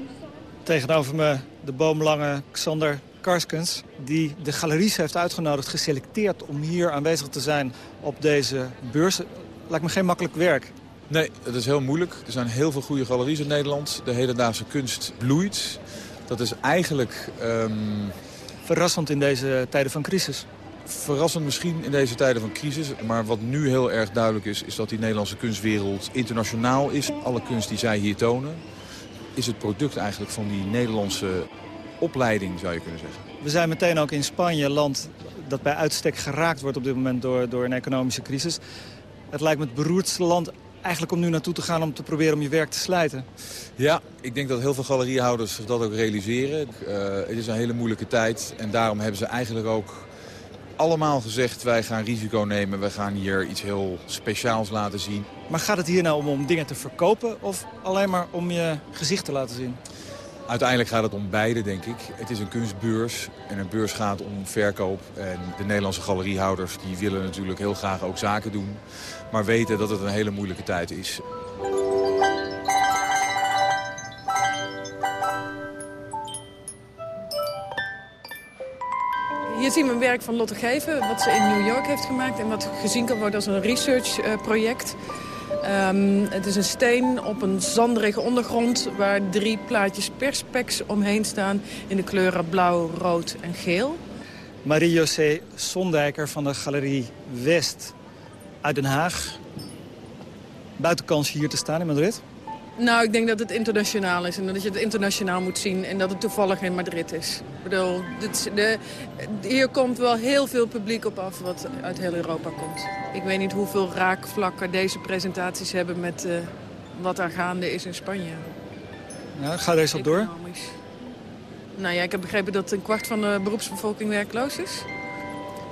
Tegenover me de boomlange Xander Karskens... die de galeries heeft uitgenodigd, geselecteerd om hier aanwezig te zijn op deze beurs. Lijkt me geen makkelijk werk. Nee, het is heel moeilijk. Er zijn heel veel goede galeries in Nederland. De hedendaagse kunst bloeit. Dat is eigenlijk... Um... Verrassend in deze tijden van crisis. Verrassend misschien in deze tijden van crisis. Maar wat nu heel erg duidelijk is, is dat die Nederlandse kunstwereld internationaal is. Alle kunst die zij hier tonen, is het product eigenlijk van die Nederlandse opleiding, zou je kunnen zeggen. We zijn meteen ook in Spanje, land dat bij uitstek geraakt wordt op dit moment door, door een economische crisis. Het lijkt me het beroerdste land eigenlijk om nu naartoe te gaan om te proberen om je werk te slijten. Ja, ik denk dat heel veel galeriehouders dat ook realiseren. Uh, het is een hele moeilijke tijd en daarom hebben ze eigenlijk ook allemaal gezegd... wij gaan risico nemen, wij gaan hier iets heel speciaals laten zien. Maar gaat het hier nou om, om dingen te verkopen of alleen maar om je gezicht te laten zien? Uiteindelijk gaat het om beide, denk ik. Het is een kunstbeurs en een beurs gaat om verkoop. En de Nederlandse galeriehouders die willen natuurlijk heel graag ook zaken doen. Maar weten dat het een hele moeilijke tijd is. Hier zien we een werk van Lotte Geven, wat ze in New York heeft gemaakt... en wat gezien kan worden als een researchproject. Um, het is een steen op een zanderige ondergrond... waar drie plaatjes perspex omheen staan in de kleuren blauw, rood en geel. Marie-José Sondijker van de Galerie West uit Den Haag. Buitenkans hier te staan in Madrid? Nou, ik denk dat het internationaal is en dat je het internationaal moet zien en dat het toevallig in Madrid is. Ik bedoel, dit, de, hier komt wel heel veel publiek op af wat uit heel Europa komt. Ik weet niet hoeveel raakvlakken deze presentaties hebben met uh, wat er gaande is in Spanje. Ja, ga deze op door. Nou ja, ik heb begrepen dat een kwart van de beroepsbevolking werkloos is.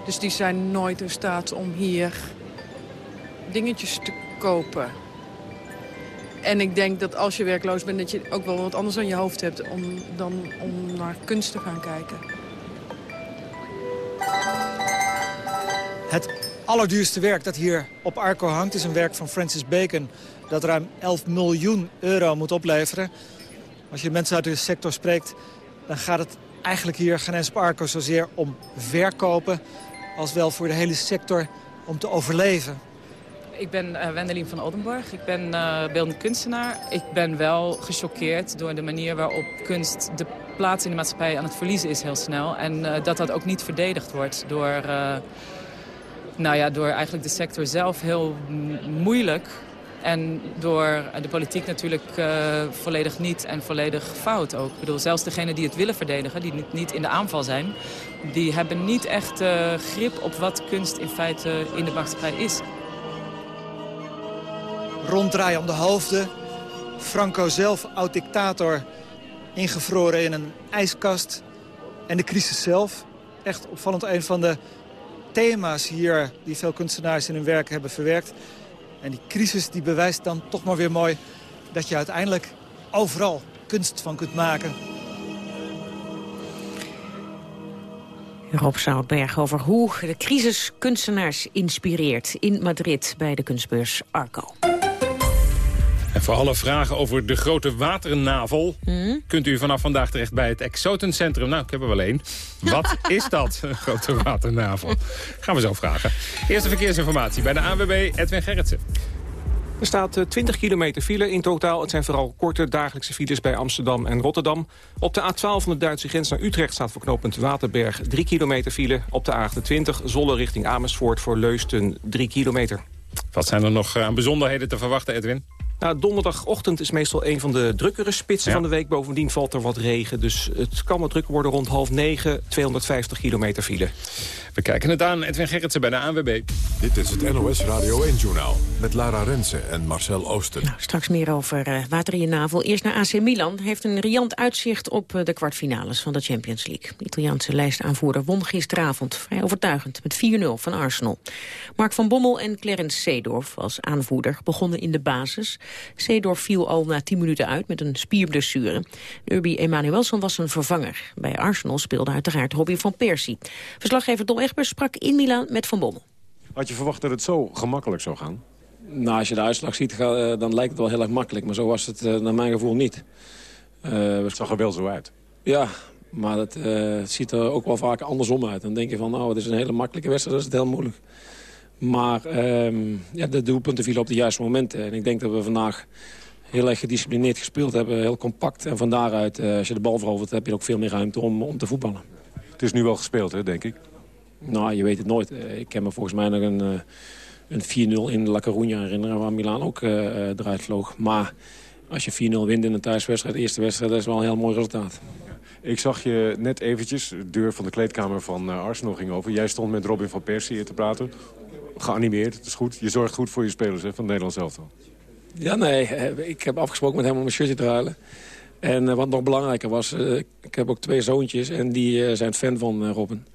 Dus die zijn nooit in staat om hier dingetjes te kopen. En ik denk dat als je werkloos bent, dat je ook wel wat anders aan je hoofd hebt... om, dan om naar kunst te gaan kijken. Het allerduurste werk dat hier op Arco hangt is een werk van Francis Bacon... dat ruim 11 miljoen euro moet opleveren. Als je mensen uit de sector spreekt, dan gaat het eigenlijk hier geen eens op Arco zozeer om verkopen... als wel voor de hele sector om te overleven. Ik ben uh, Wendelin van Oldenburg. Ik ben uh, beeldend kunstenaar. Ik ben wel gechoqueerd door de manier waarop kunst de plaats in de maatschappij aan het verliezen is heel snel. En uh, dat dat ook niet verdedigd wordt door, nou ja, door eigenlijk de sector zelf heel moeilijk. En door de politiek natuurlijk volledig niet en volledig fout ook. Ik bedoel, zelfs degenen die het willen verdedigen, die niet, niet in de aanval zijn... die hebben niet echt grip op wat kunst in feite in de maatschappij is ronddraaien om de hoofden. Franco zelf, oud-dictator, ingevroren in een ijskast. En de crisis zelf, echt opvallend een van de thema's hier... die veel kunstenaars in hun werk hebben verwerkt. En die crisis die bewijst dan toch maar weer mooi... dat je uiteindelijk overal kunst van kunt maken. Rob Zoutberg over hoe de crisis kunstenaars inspireert in Madrid bij de kunstbeurs Arco. En voor alle vragen over de grote waternavel... Hmm? kunt u vanaf vandaag terecht bij het Exotencentrum. Nou, ik heb er wel één. Wat is dat, een grote waternavel? Gaan we zo vragen. Eerste verkeersinformatie bij de ANWB Edwin Gerritsen. Er staat 20 eh, kilometer file in totaal. Het zijn vooral korte dagelijkse files bij Amsterdam en Rotterdam. Op de A12 van de Duitse grens naar Utrecht staat voor knooppunt Waterberg 3 kilometer file. Op de A28 Zolle richting Amersfoort voor Leusden 3 kilometer. Wat zijn er nog aan bijzonderheden te verwachten, Edwin? Nou, donderdagochtend is meestal een van de drukkere spitsen van de week. Bovendien valt er wat regen, dus het kan wat drukker worden rond half negen. 250 kilometer file. We kijken het aan. Edwin Gerritsen bij de ANWB. Dit is het NOS Radio 1-journaal met Lara Rensen en Marcel Oosten. Nou, straks meer over uh, water in je navel. Eerst naar AC Milan. Heeft een riant uitzicht op uh, de kwartfinales van de Champions League. De Italiaanse lijstaanvoerder won gisteravond vrij overtuigend met 4-0 van Arsenal. Mark van Bommel en Clarence Seedorf als aanvoerder begonnen in de basis. Seedorf viel al na 10 minuten uit met een spierblessure. Urbi Emanuelson was een vervanger. Bij Arsenal speelde uiteraard Robin van Persie. Verslaggever Tom Egbers sprak in Milaan met Van Bommel. Had je verwacht dat het zo gemakkelijk zou gaan? Nou, als je de uitslag ziet, dan lijkt het wel heel erg makkelijk. Maar zo was het naar mijn gevoel niet. Uh, het zag er wel zo uit. Ja, maar het, uh, het, ziet er ook wel vaak andersom uit. Dan denk je van, nou, het is een hele makkelijke wedstrijd, dat is het heel moeilijk. Maar um, ja, de doelpunten vielen op de juiste momenten. En ik denk dat we vandaag heel erg gedisciplineerd gespeeld hebben. Heel compact. En van daaruit, uh, als je de bal verovert, heb je ook veel meer ruimte om, om te voetballen. Het is nu wel gespeeld, hè, denk ik? Nou, je weet het nooit. Ik kan me volgens mij nog een, een 4-0 in La Coruña herinneren... waar Milaan ook uh, eruit vloog. Maar als je 4-0 wint in een thuiswedstrijd, de eerste wedstrijd... dat is wel een heel mooi resultaat. Ik zag je net eventjes, de deur van de kleedkamer van Arsenal ging over. Jij stond met Robin van Persie te praten. Geanimeerd, het is goed. Je zorgt goed voor je spelers hè, van het Nederlands elftal. Ja, nee. Ik heb afgesproken met hem om een shirtje te ruilen. En wat nog belangrijker was, ik heb ook twee zoontjes... en die zijn fan van Robin.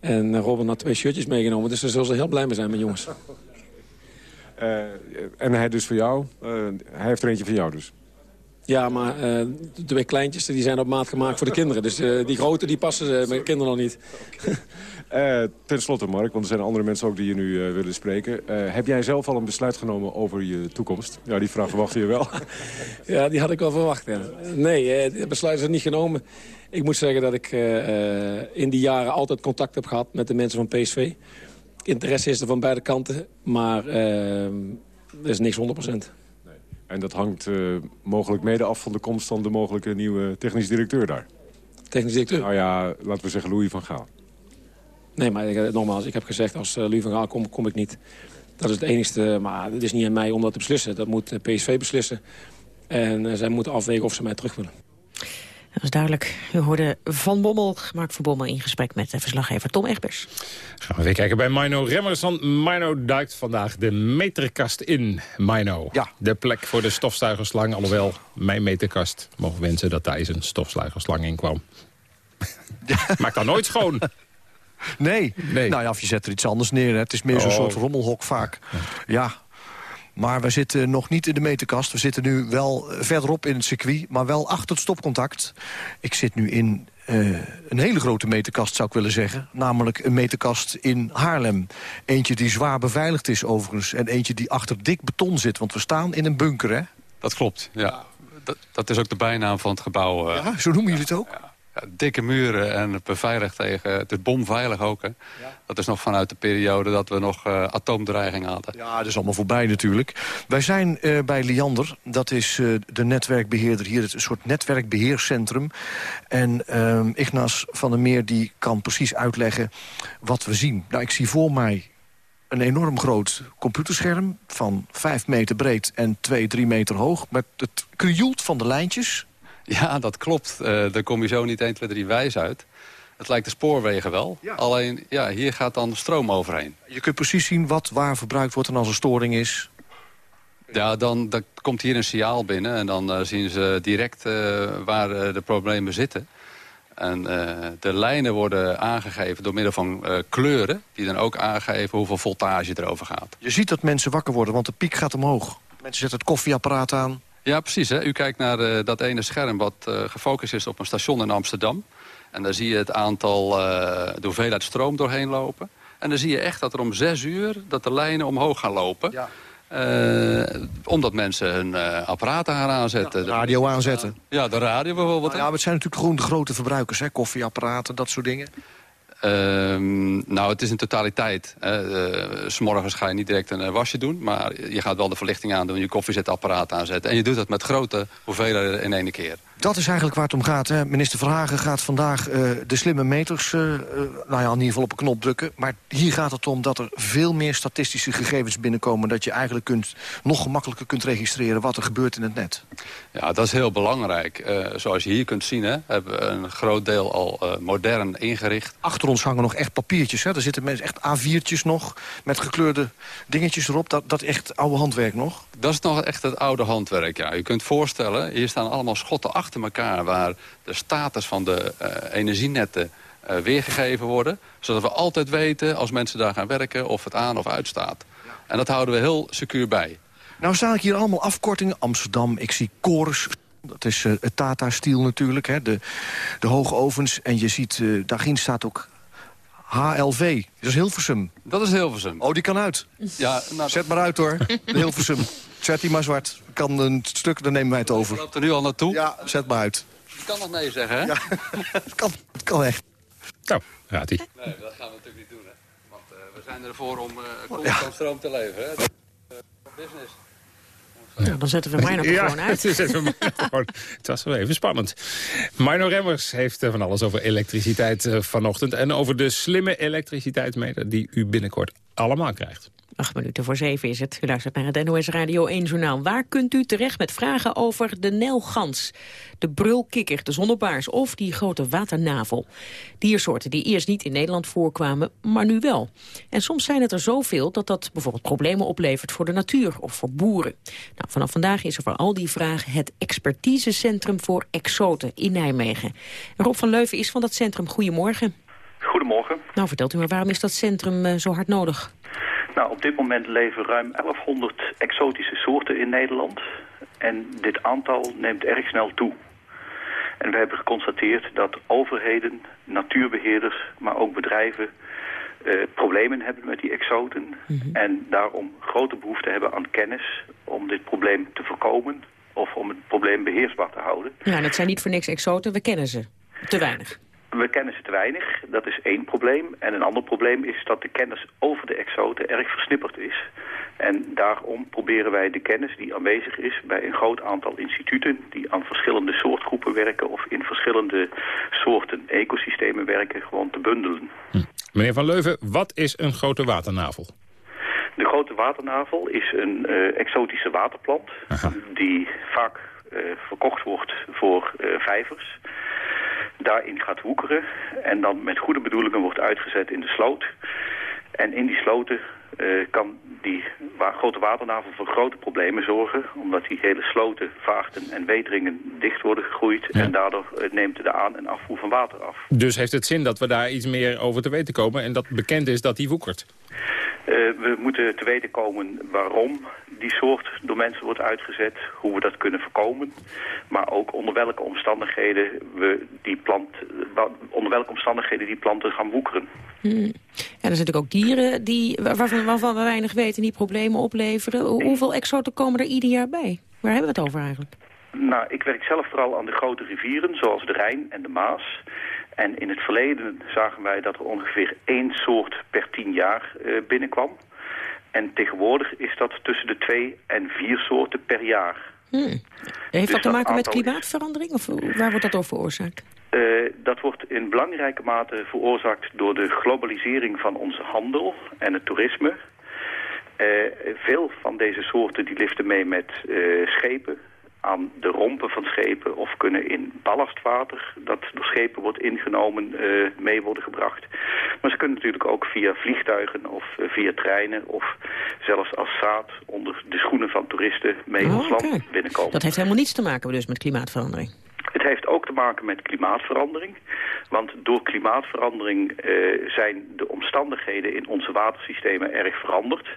En Robin had twee shirtjes meegenomen, dus daar zullen ze heel blij mee zijn met jongens. Uh, en hij dus voor jou? Uh, hij heeft er eentje voor jou dus? Ja, maar uh, de twee kleintjes die zijn op maat gemaakt voor de kinderen. Dus die grote die passen mijn kinderen nog niet. ten slotte, Mark, want er zijn andere mensen ook die je nu willen spreken. heb jij zelf al een besluit genomen over je toekomst? Ja, die vraag verwachtte je wel. ja, die had ik wel verwacht. Nee, het besluit is niet genomen. Ik moet zeggen dat ik uh, in die jaren altijd contact heb gehad met de mensen van PSV. Interesse is er van beide kanten, maar uh, er is niks 100%. Nee. En dat hangt mogelijk mede af van de komst van de mogelijke nieuwe technisch directeur daar? Technisch directeur? Nou ja, laten we zeggen Louis van Gaal. Nee, maar ik, nogmaals, ik heb gezegd als Louis van Gaal komt, kom ik niet. Dat is het enigste, maar het is niet aan mij om dat te beslissen. Dat moet PSV beslissen. En zij moeten afwegen of ze mij terug willen. Dat is duidelijk. U hoorde Van Bommel, Mark van Bommel in gesprek met de verslaggever Tom Egbers. Gaan we weer kijken bij Mino Remmerson. Mino duikt vandaag de meterkast in. Mino, ja. de plek voor de stofzuigerslang. Alhoewel, mijn meterkast mogen wensen dat daar eens een stofzuigerslang in kwam. Maakt dan nooit schoon. Nee. Nou ja, of je zet er iets anders neer. Hè. Het is meer zo'n Oh. soort rommelhok vaak. Ja. Maar we zitten nog niet in de meterkast. We zitten nu wel eh, verderop in het circuit, maar wel achter het stopcontact. Ik zit nu in eh, een hele grote meterkast, zou ik willen zeggen. Namelijk een meterkast in Haarlem. Eentje die zwaar beveiligd is overigens. En eentje die achter dik beton zit. Want we staan in een bunker, hè? Dat klopt, ja. Dat, dat is ook de bijnaam van het gebouw. eh. Ja, zo noemen jullie het ook? Ja, dikke muren en beveiligd tegen... Het is bomveilig ook, hè. Dat is nog vanuit de periode dat we nog eh, atoomdreiging hadden. Ja, dat is allemaal voorbij natuurlijk. Wij zijn eh, bij Liander, dat is eh, de netwerkbeheerder hier, het soort netwerkbeheercentrum. En ehm Ignas van der Meer die kan precies uitleggen wat we zien. Nou, ik zie voor mij een enorm groot computerscherm van 5 meter breed en 2, 3 meter hoog... met het krioelt van de lijntjes. Ja, dat klopt. Eh daar kom je zo niet 1, 2, 3 wijs uit. Het lijkt de spoorwegen wel. Alleen, ja, hier gaat dan stroom overheen. Je kunt precies zien wat waar verbruikt wordt en als er storing is. Ja, dan, dan komt hier een signaal binnen en dan eh, zien ze direct eh, waar de problemen zitten. En de lijnen worden aangegeven door middel van kleuren... die dan ook aangeven hoeveel voltage erover gaat. Je ziet dat mensen wakker worden, want de piek gaat omhoog. Mensen zetten het koffieapparaat aan. Ja, precies. Hè? U kijkt naar eh, dat ene scherm wat eh, gefocust is op een station in Amsterdam. En daar zie je het aantal, eh, de hoeveelheid stroom doorheen lopen. En dan zie je echt dat er om zes uur dat de lijnen omhoog gaan lopen. Eh, omdat mensen hun eh, apparaten gaan aanzetten. de radio aanzetten. Ja, de radio bijvoorbeeld. Nou ja, maar het zijn natuurlijk gewoon de grote verbruikers, hè? koffieapparaten, dat soort dingen. Ehm, nou, het is een totaliteit. Hè. Eh, 's morgens ga je niet direct een eh, wasje doen... maar je gaat wel de verlichting aandoen, je koffiezetapparaat aanzetten. En je doet dat met grote hoeveelheden in één keer. Dat is eigenlijk waar het om gaat. Hè? Minister Verhagen gaat vandaag eh, de slimme meters eh, eh, nou ja, in ieder geval op een knop drukken. Maar hier gaat het om dat er veel meer statistische gegevens binnenkomen... dat je eigenlijk kunt, nog gemakkelijker kunt registreren wat er gebeurt in het net. Ja, dat is heel belangrijk. Zoals je hier kunt zien, hè, hebben we een groot deel al modern ingericht. Achter ons hangen nog echt papiertjes. Hè? Er zitten mensen echt A4'tjes nog met gekleurde dingetjes erop. Dat, dat echt oude handwerk nog. Dat is nog echt het oude handwerk, ja. Je kunt voorstellen, hier staan allemaal schotten achter elkaar... waar de status van de eh, energienetten eh, weergegeven worden. Zodat we altijd weten, als mensen daar gaan werken, of het aan of uitstaat. En dat houden we heel secuur bij. Nou staan ik hier allemaal afkortingen. Amsterdam, ik zie Chorus. Dat is eh, het Tata Steel natuurlijk, hè? De, de hoge ovens. En je ziet, eh daarin staat ook HLV. Dat is Hilversum. Dat is Hilversum. Oh, die kan uit. Ja, nou, Zet maar uit hoor, de Hilversum. Zet die maar zwart. Kan een stuk, dan nemen wij het over. loopt er nu al naartoe. Ja, zet maar uit. Je kan nog nee zeggen, hè? Ja, het kan, het kan echt. Nou, gaat ie. Nee, dat gaan we natuurlijk niet doen, hè. Want eh, we zijn ervoor om uh, constant stroom te leveren, hè. Dat is, eh, business. Ja, dan zetten we mij nog Ja, gewoon uit. zetten we gewoon. Het was wel even spannend. Mino Remmers heeft van alles over elektriciteit eh, vanochtend... en over de slimme elektriciteitsmeter die u binnenkort allemaal krijgt. Acht minuten voor zeven is het. U luistert naar het NOS Radio 1-journaal. Waar kunt u terecht met vragen over de nelgans, de brulkikker, de zonnebaars of die grote waternavel? Diersoorten die eerst niet in Nederland voorkwamen, maar nu wel. En soms zijn het er zoveel dat dat bijvoorbeeld problemen oplevert voor de natuur of voor boeren. Nou, vanaf vandaag is er voor al die vragen het expertisecentrum voor exoten in Nijmegen. En Rob van Leuven is van dat centrum. Goedemorgen. Goedemorgen. Nou, vertelt u maar, waarom is dat centrum eh, zo hard nodig? Nou, op dit moment leven ruim 1100 exotische soorten in Nederland. En dit aantal neemt erg snel toe. En we hebben geconstateerd dat overheden, natuurbeheerders, maar ook bedrijven... eh, problemen hebben met die exoten. En daarom grote behoefte hebben aan kennis om dit probleem te voorkomen... of om het probleem beheersbaar te houden. Ja, en het zijn niet voor niks exoten, we kennen ze. Te weinig. We kennen ze te weinig, dat is één probleem. En een ander probleem is dat de kennis over de exoten erg versnipperd is. En daarom proberen wij de kennis die aanwezig is bij een groot aantal instituten... die aan verschillende soortgroepen werken of in verschillende soorten ecosystemen werken, gewoon te bundelen. Meneer Van Leuven, wat is een grote waternavel? De grote waternavel is een eh, exotische waterplant die vaak eh, verkocht wordt voor eh, vijvers. Daarin gaat woekeren en dan met goede bedoelingen wordt uitgezet in de sloot. En in die sloten eh, kan die wa grote waternavel voor grote problemen zorgen. Omdat die hele sloten, vaarten en weteringen dicht worden gegroeid. En daardoor eh, neemt de aan- en afvoer van water af. Dus heeft het zin dat we daar iets meer over te weten komen... en dat bekend is dat die woekert? Eh, we moeten te weten komen waarom die soort door mensen wordt uitgezet, hoe we dat kunnen voorkomen, maar ook onder welke omstandigheden we die plant, onder welke omstandigheden die planten gaan woekeren. Hmm. Ja, er zijn natuurlijk ook dieren die, waarvan, waarvan we weinig weten die problemen opleveren. Hoe- Hoeveel exoten komen er ieder jaar bij? Waar hebben we het over eigenlijk? Nou, ik werk zelf vooral aan de grote rivieren, zoals de Rijn en de Maas. En in het verleden zagen wij dat er ongeveer één soort per tien jaar eh, binnenkwam. En tegenwoordig is dat tussen de twee en vier soorten per jaar. Hmm. Heeft Dus dat te maken met klimaatverandering? Of waar wordt dat door veroorzaakt? Eh, dat wordt in belangrijke mate veroorzaakt door de globalisering van onze handel en het toerisme. Eh, veel van deze soorten die liften mee met eh, schepen aan de rompen van schepen of kunnen in ballastwater dat door schepen wordt ingenomen eh, mee worden gebracht. Maar ze kunnen natuurlijk ook via vliegtuigen of eh, via treinen of zelfs als zaad onder de schoenen van toeristen mee Oh, ons land binnenkomen. Dat heeft helemaal niets te maken dus met klimaatverandering. Het heeft ook te maken met klimaatverandering. Want door klimaatverandering eh, zijn de omstandigheden in onze watersystemen erg veranderd.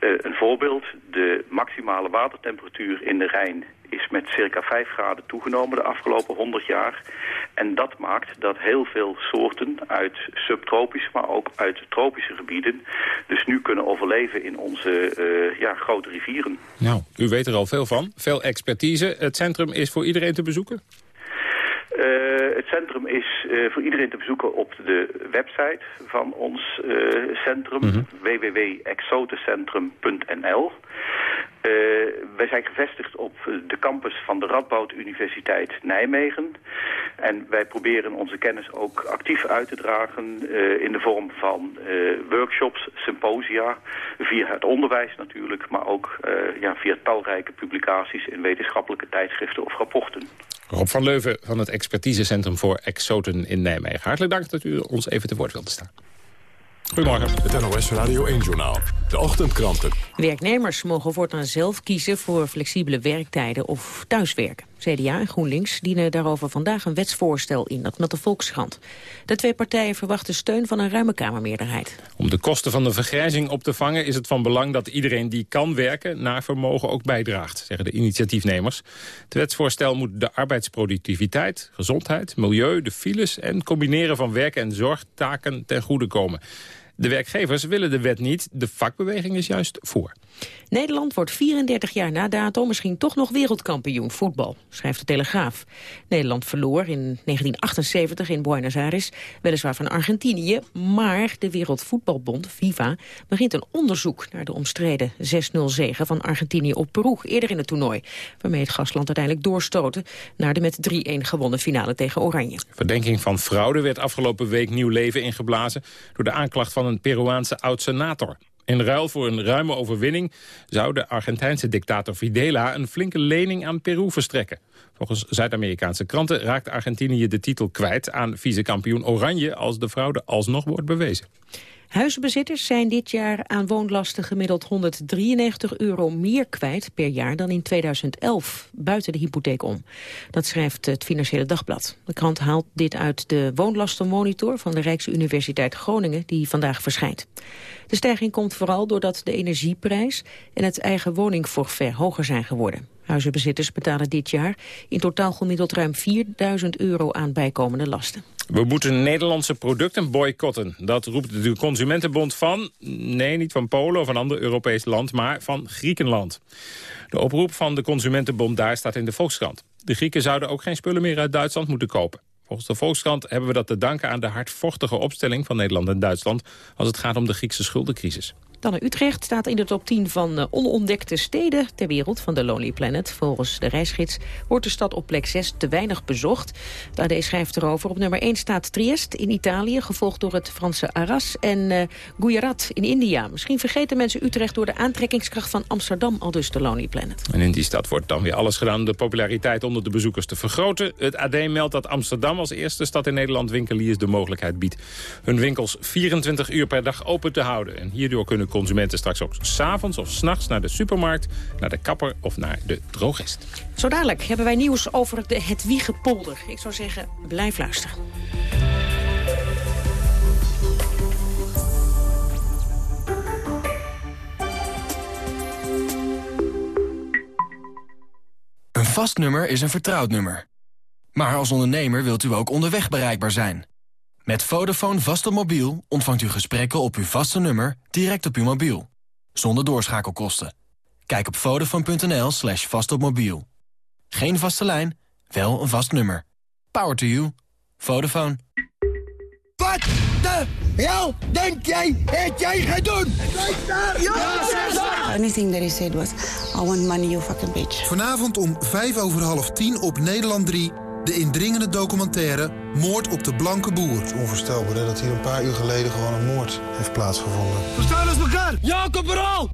Een voorbeeld, de maximale watertemperatuur in de Rijn is met circa 5 graden toegenomen de afgelopen 100 jaar. En dat maakt dat heel veel soorten uit subtropische, maar ook uit tropische gebieden... dus nu kunnen overleven in onze eh, ja, grote rivieren. Nou, u weet er al veel van. Veel expertise. Het centrum is voor iedereen te bezoeken? Eh, het centrum is eh, voor iedereen te bezoeken op de website van ons centrum, www.exotencentrum.nl. Eh, wij zijn gevestigd op eh, de campus van de Radboud Universiteit Nijmegen. En wij proberen onze kennis ook actief uit te dragen eh, in de vorm van eh, workshops, symposia, via het onderwijs natuurlijk, maar ook eh, ja, via talrijke publicaties in wetenschappelijke tijdschriften of rapporten. Rob van Leuven van het Expertisecentrum voor Exoten in Nijmegen. Hartelijk dank dat u ons even te woord wilde staan. Goedemorgen. Het NOS Radio 1-journaal. De ochtendkranten. Werknemers mogen voortaan zelf kiezen voor flexibele werktijden of thuiswerken. CDA en GroenLinks dienen daarover vandaag een wetsvoorstel in, dat met de Volkskrant. De twee partijen verwachten steun van een ruime Kamermeerderheid. Om de kosten van de vergrijzing op te vangen is het van belang dat iedereen die kan werken naar vermogen ook bijdraagt, zeggen de initiatiefnemers. Het wetsvoorstel moet de arbeidsproductiviteit, gezondheid, milieu, de files en combineren van werk en zorgtaken ten goede komen. De werkgevers willen de wet niet, de vakbeweging is juist voor. Nederland wordt 34 jaar na dato misschien toch nog wereldkampioen voetbal, schrijft de Telegraaf. Nederland verloor in 1978 in Buenos Aires, weliswaar van Argentinië, maar de Wereldvoetbalbond, FIFA, begint een onderzoek naar de omstreden 6-0 zege van Argentinië op Peru eerder in het toernooi, waarmee het gastland uiteindelijk doorstoten naar de met 3-1 gewonnen finale tegen Oranje. Verdenking van fraude werd afgelopen week nieuw leven ingeblazen... door de aanklacht van een Peruaanse oud-senator. In ruil voor een ruime overwinning zou de Argentijnse dictator Videla... een flinke lening aan Peru verstrekken. Volgens Zuid-Amerikaanse kranten raakt Argentinië de titel kwijt... aan vicekampioen Oranje als de fraude alsnog wordt bewezen. Huizenbezitters zijn dit jaar aan woonlasten gemiddeld 193 euro meer kwijt per jaar dan in 2011, buiten de hypotheek om. Dat schrijft het Financiële Dagblad. De krant haalt dit uit de woonlastenmonitor van de Rijksuniversiteit Groningen, die vandaag verschijnt. De stijging komt vooral doordat de energieprijs en het eigen woningforfait hoger zijn geworden. Huizenbezitters betalen dit jaar in totaal gemiddeld ruim 4000 euro aan bijkomende lasten. We moeten Nederlandse producten boycotten. Dat roept de Consumentenbond van, nee, niet van Polen of een ander Europees land, maar van Griekenland. De oproep van de Consumentenbond daar staat in de Volkskrant. De Grieken zouden ook geen spullen meer uit Duitsland moeten kopen. Volgens de Volkskrant hebben we dat te danken aan de hardvochtige opstelling van Nederland en Duitsland als het gaat om de Griekse schuldencrisis. Dan Utrecht staat in de top 10 van uh, onontdekte steden ter wereld van de Lonely Planet. Volgens de reisgids wordt de stad op plek 6 te weinig bezocht. De AD schrijft erover. Op nummer 1 staat Trieste in Italië, gevolgd door het Franse Arras en uh, Gujarat in India. Misschien vergeten mensen Utrecht door de aantrekkingskracht van Amsterdam, al dus de Lonely Planet. En in die stad wordt dan weer alles gedaan om de populariteit onder de bezoekers te vergroten. Het AD meldt dat Amsterdam als eerste stad in Nederland winkeliers de mogelijkheid biedt hun winkels 24 uur per dag open te houden. En hierdoor kunnen consumenten straks ook s'avonds of s'nachts naar de supermarkt, naar de kapper of naar de drogist. Zo dadelijk hebben wij nieuws over de Hedwiegepolder. Ik zou zeggen, blijf luisteren. Een vast nummer is een vertrouwd nummer. Maar als ondernemer wilt u ook onderweg bereikbaar zijn. Met Vodafone vast op mobiel ontvangt u gesprekken op uw vaste nummer direct op uw mobiel. Zonder doorschakelkosten. Kijk op vodafone.nl slash vastopmobiel. Geen vaste lijn, wel een vast nummer. Power to you. Vodafone. Wat de hel denk jij dat jij gaat doen? Anything that he said was, I want money, you fucking bitch. Vanavond om vijf over half tien op Nederland 3... de indringende documentaire Moord op de Blanke Boer. Het is onvoorstelbaar hè, dat hier een paar uur geleden gewoon een moord heeft plaatsgevonden. Verstaan ons elkaar! Ja, vooral!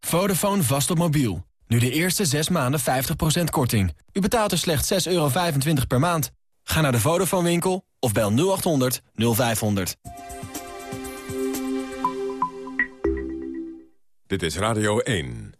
Vodafone vast op mobiel. Nu de eerste 6 maanden 50% korting. U betaalt er slechts 6,25 euro per maand. Ga naar de Vodafone winkel of bel 0800 0500. Dit is Radio 1.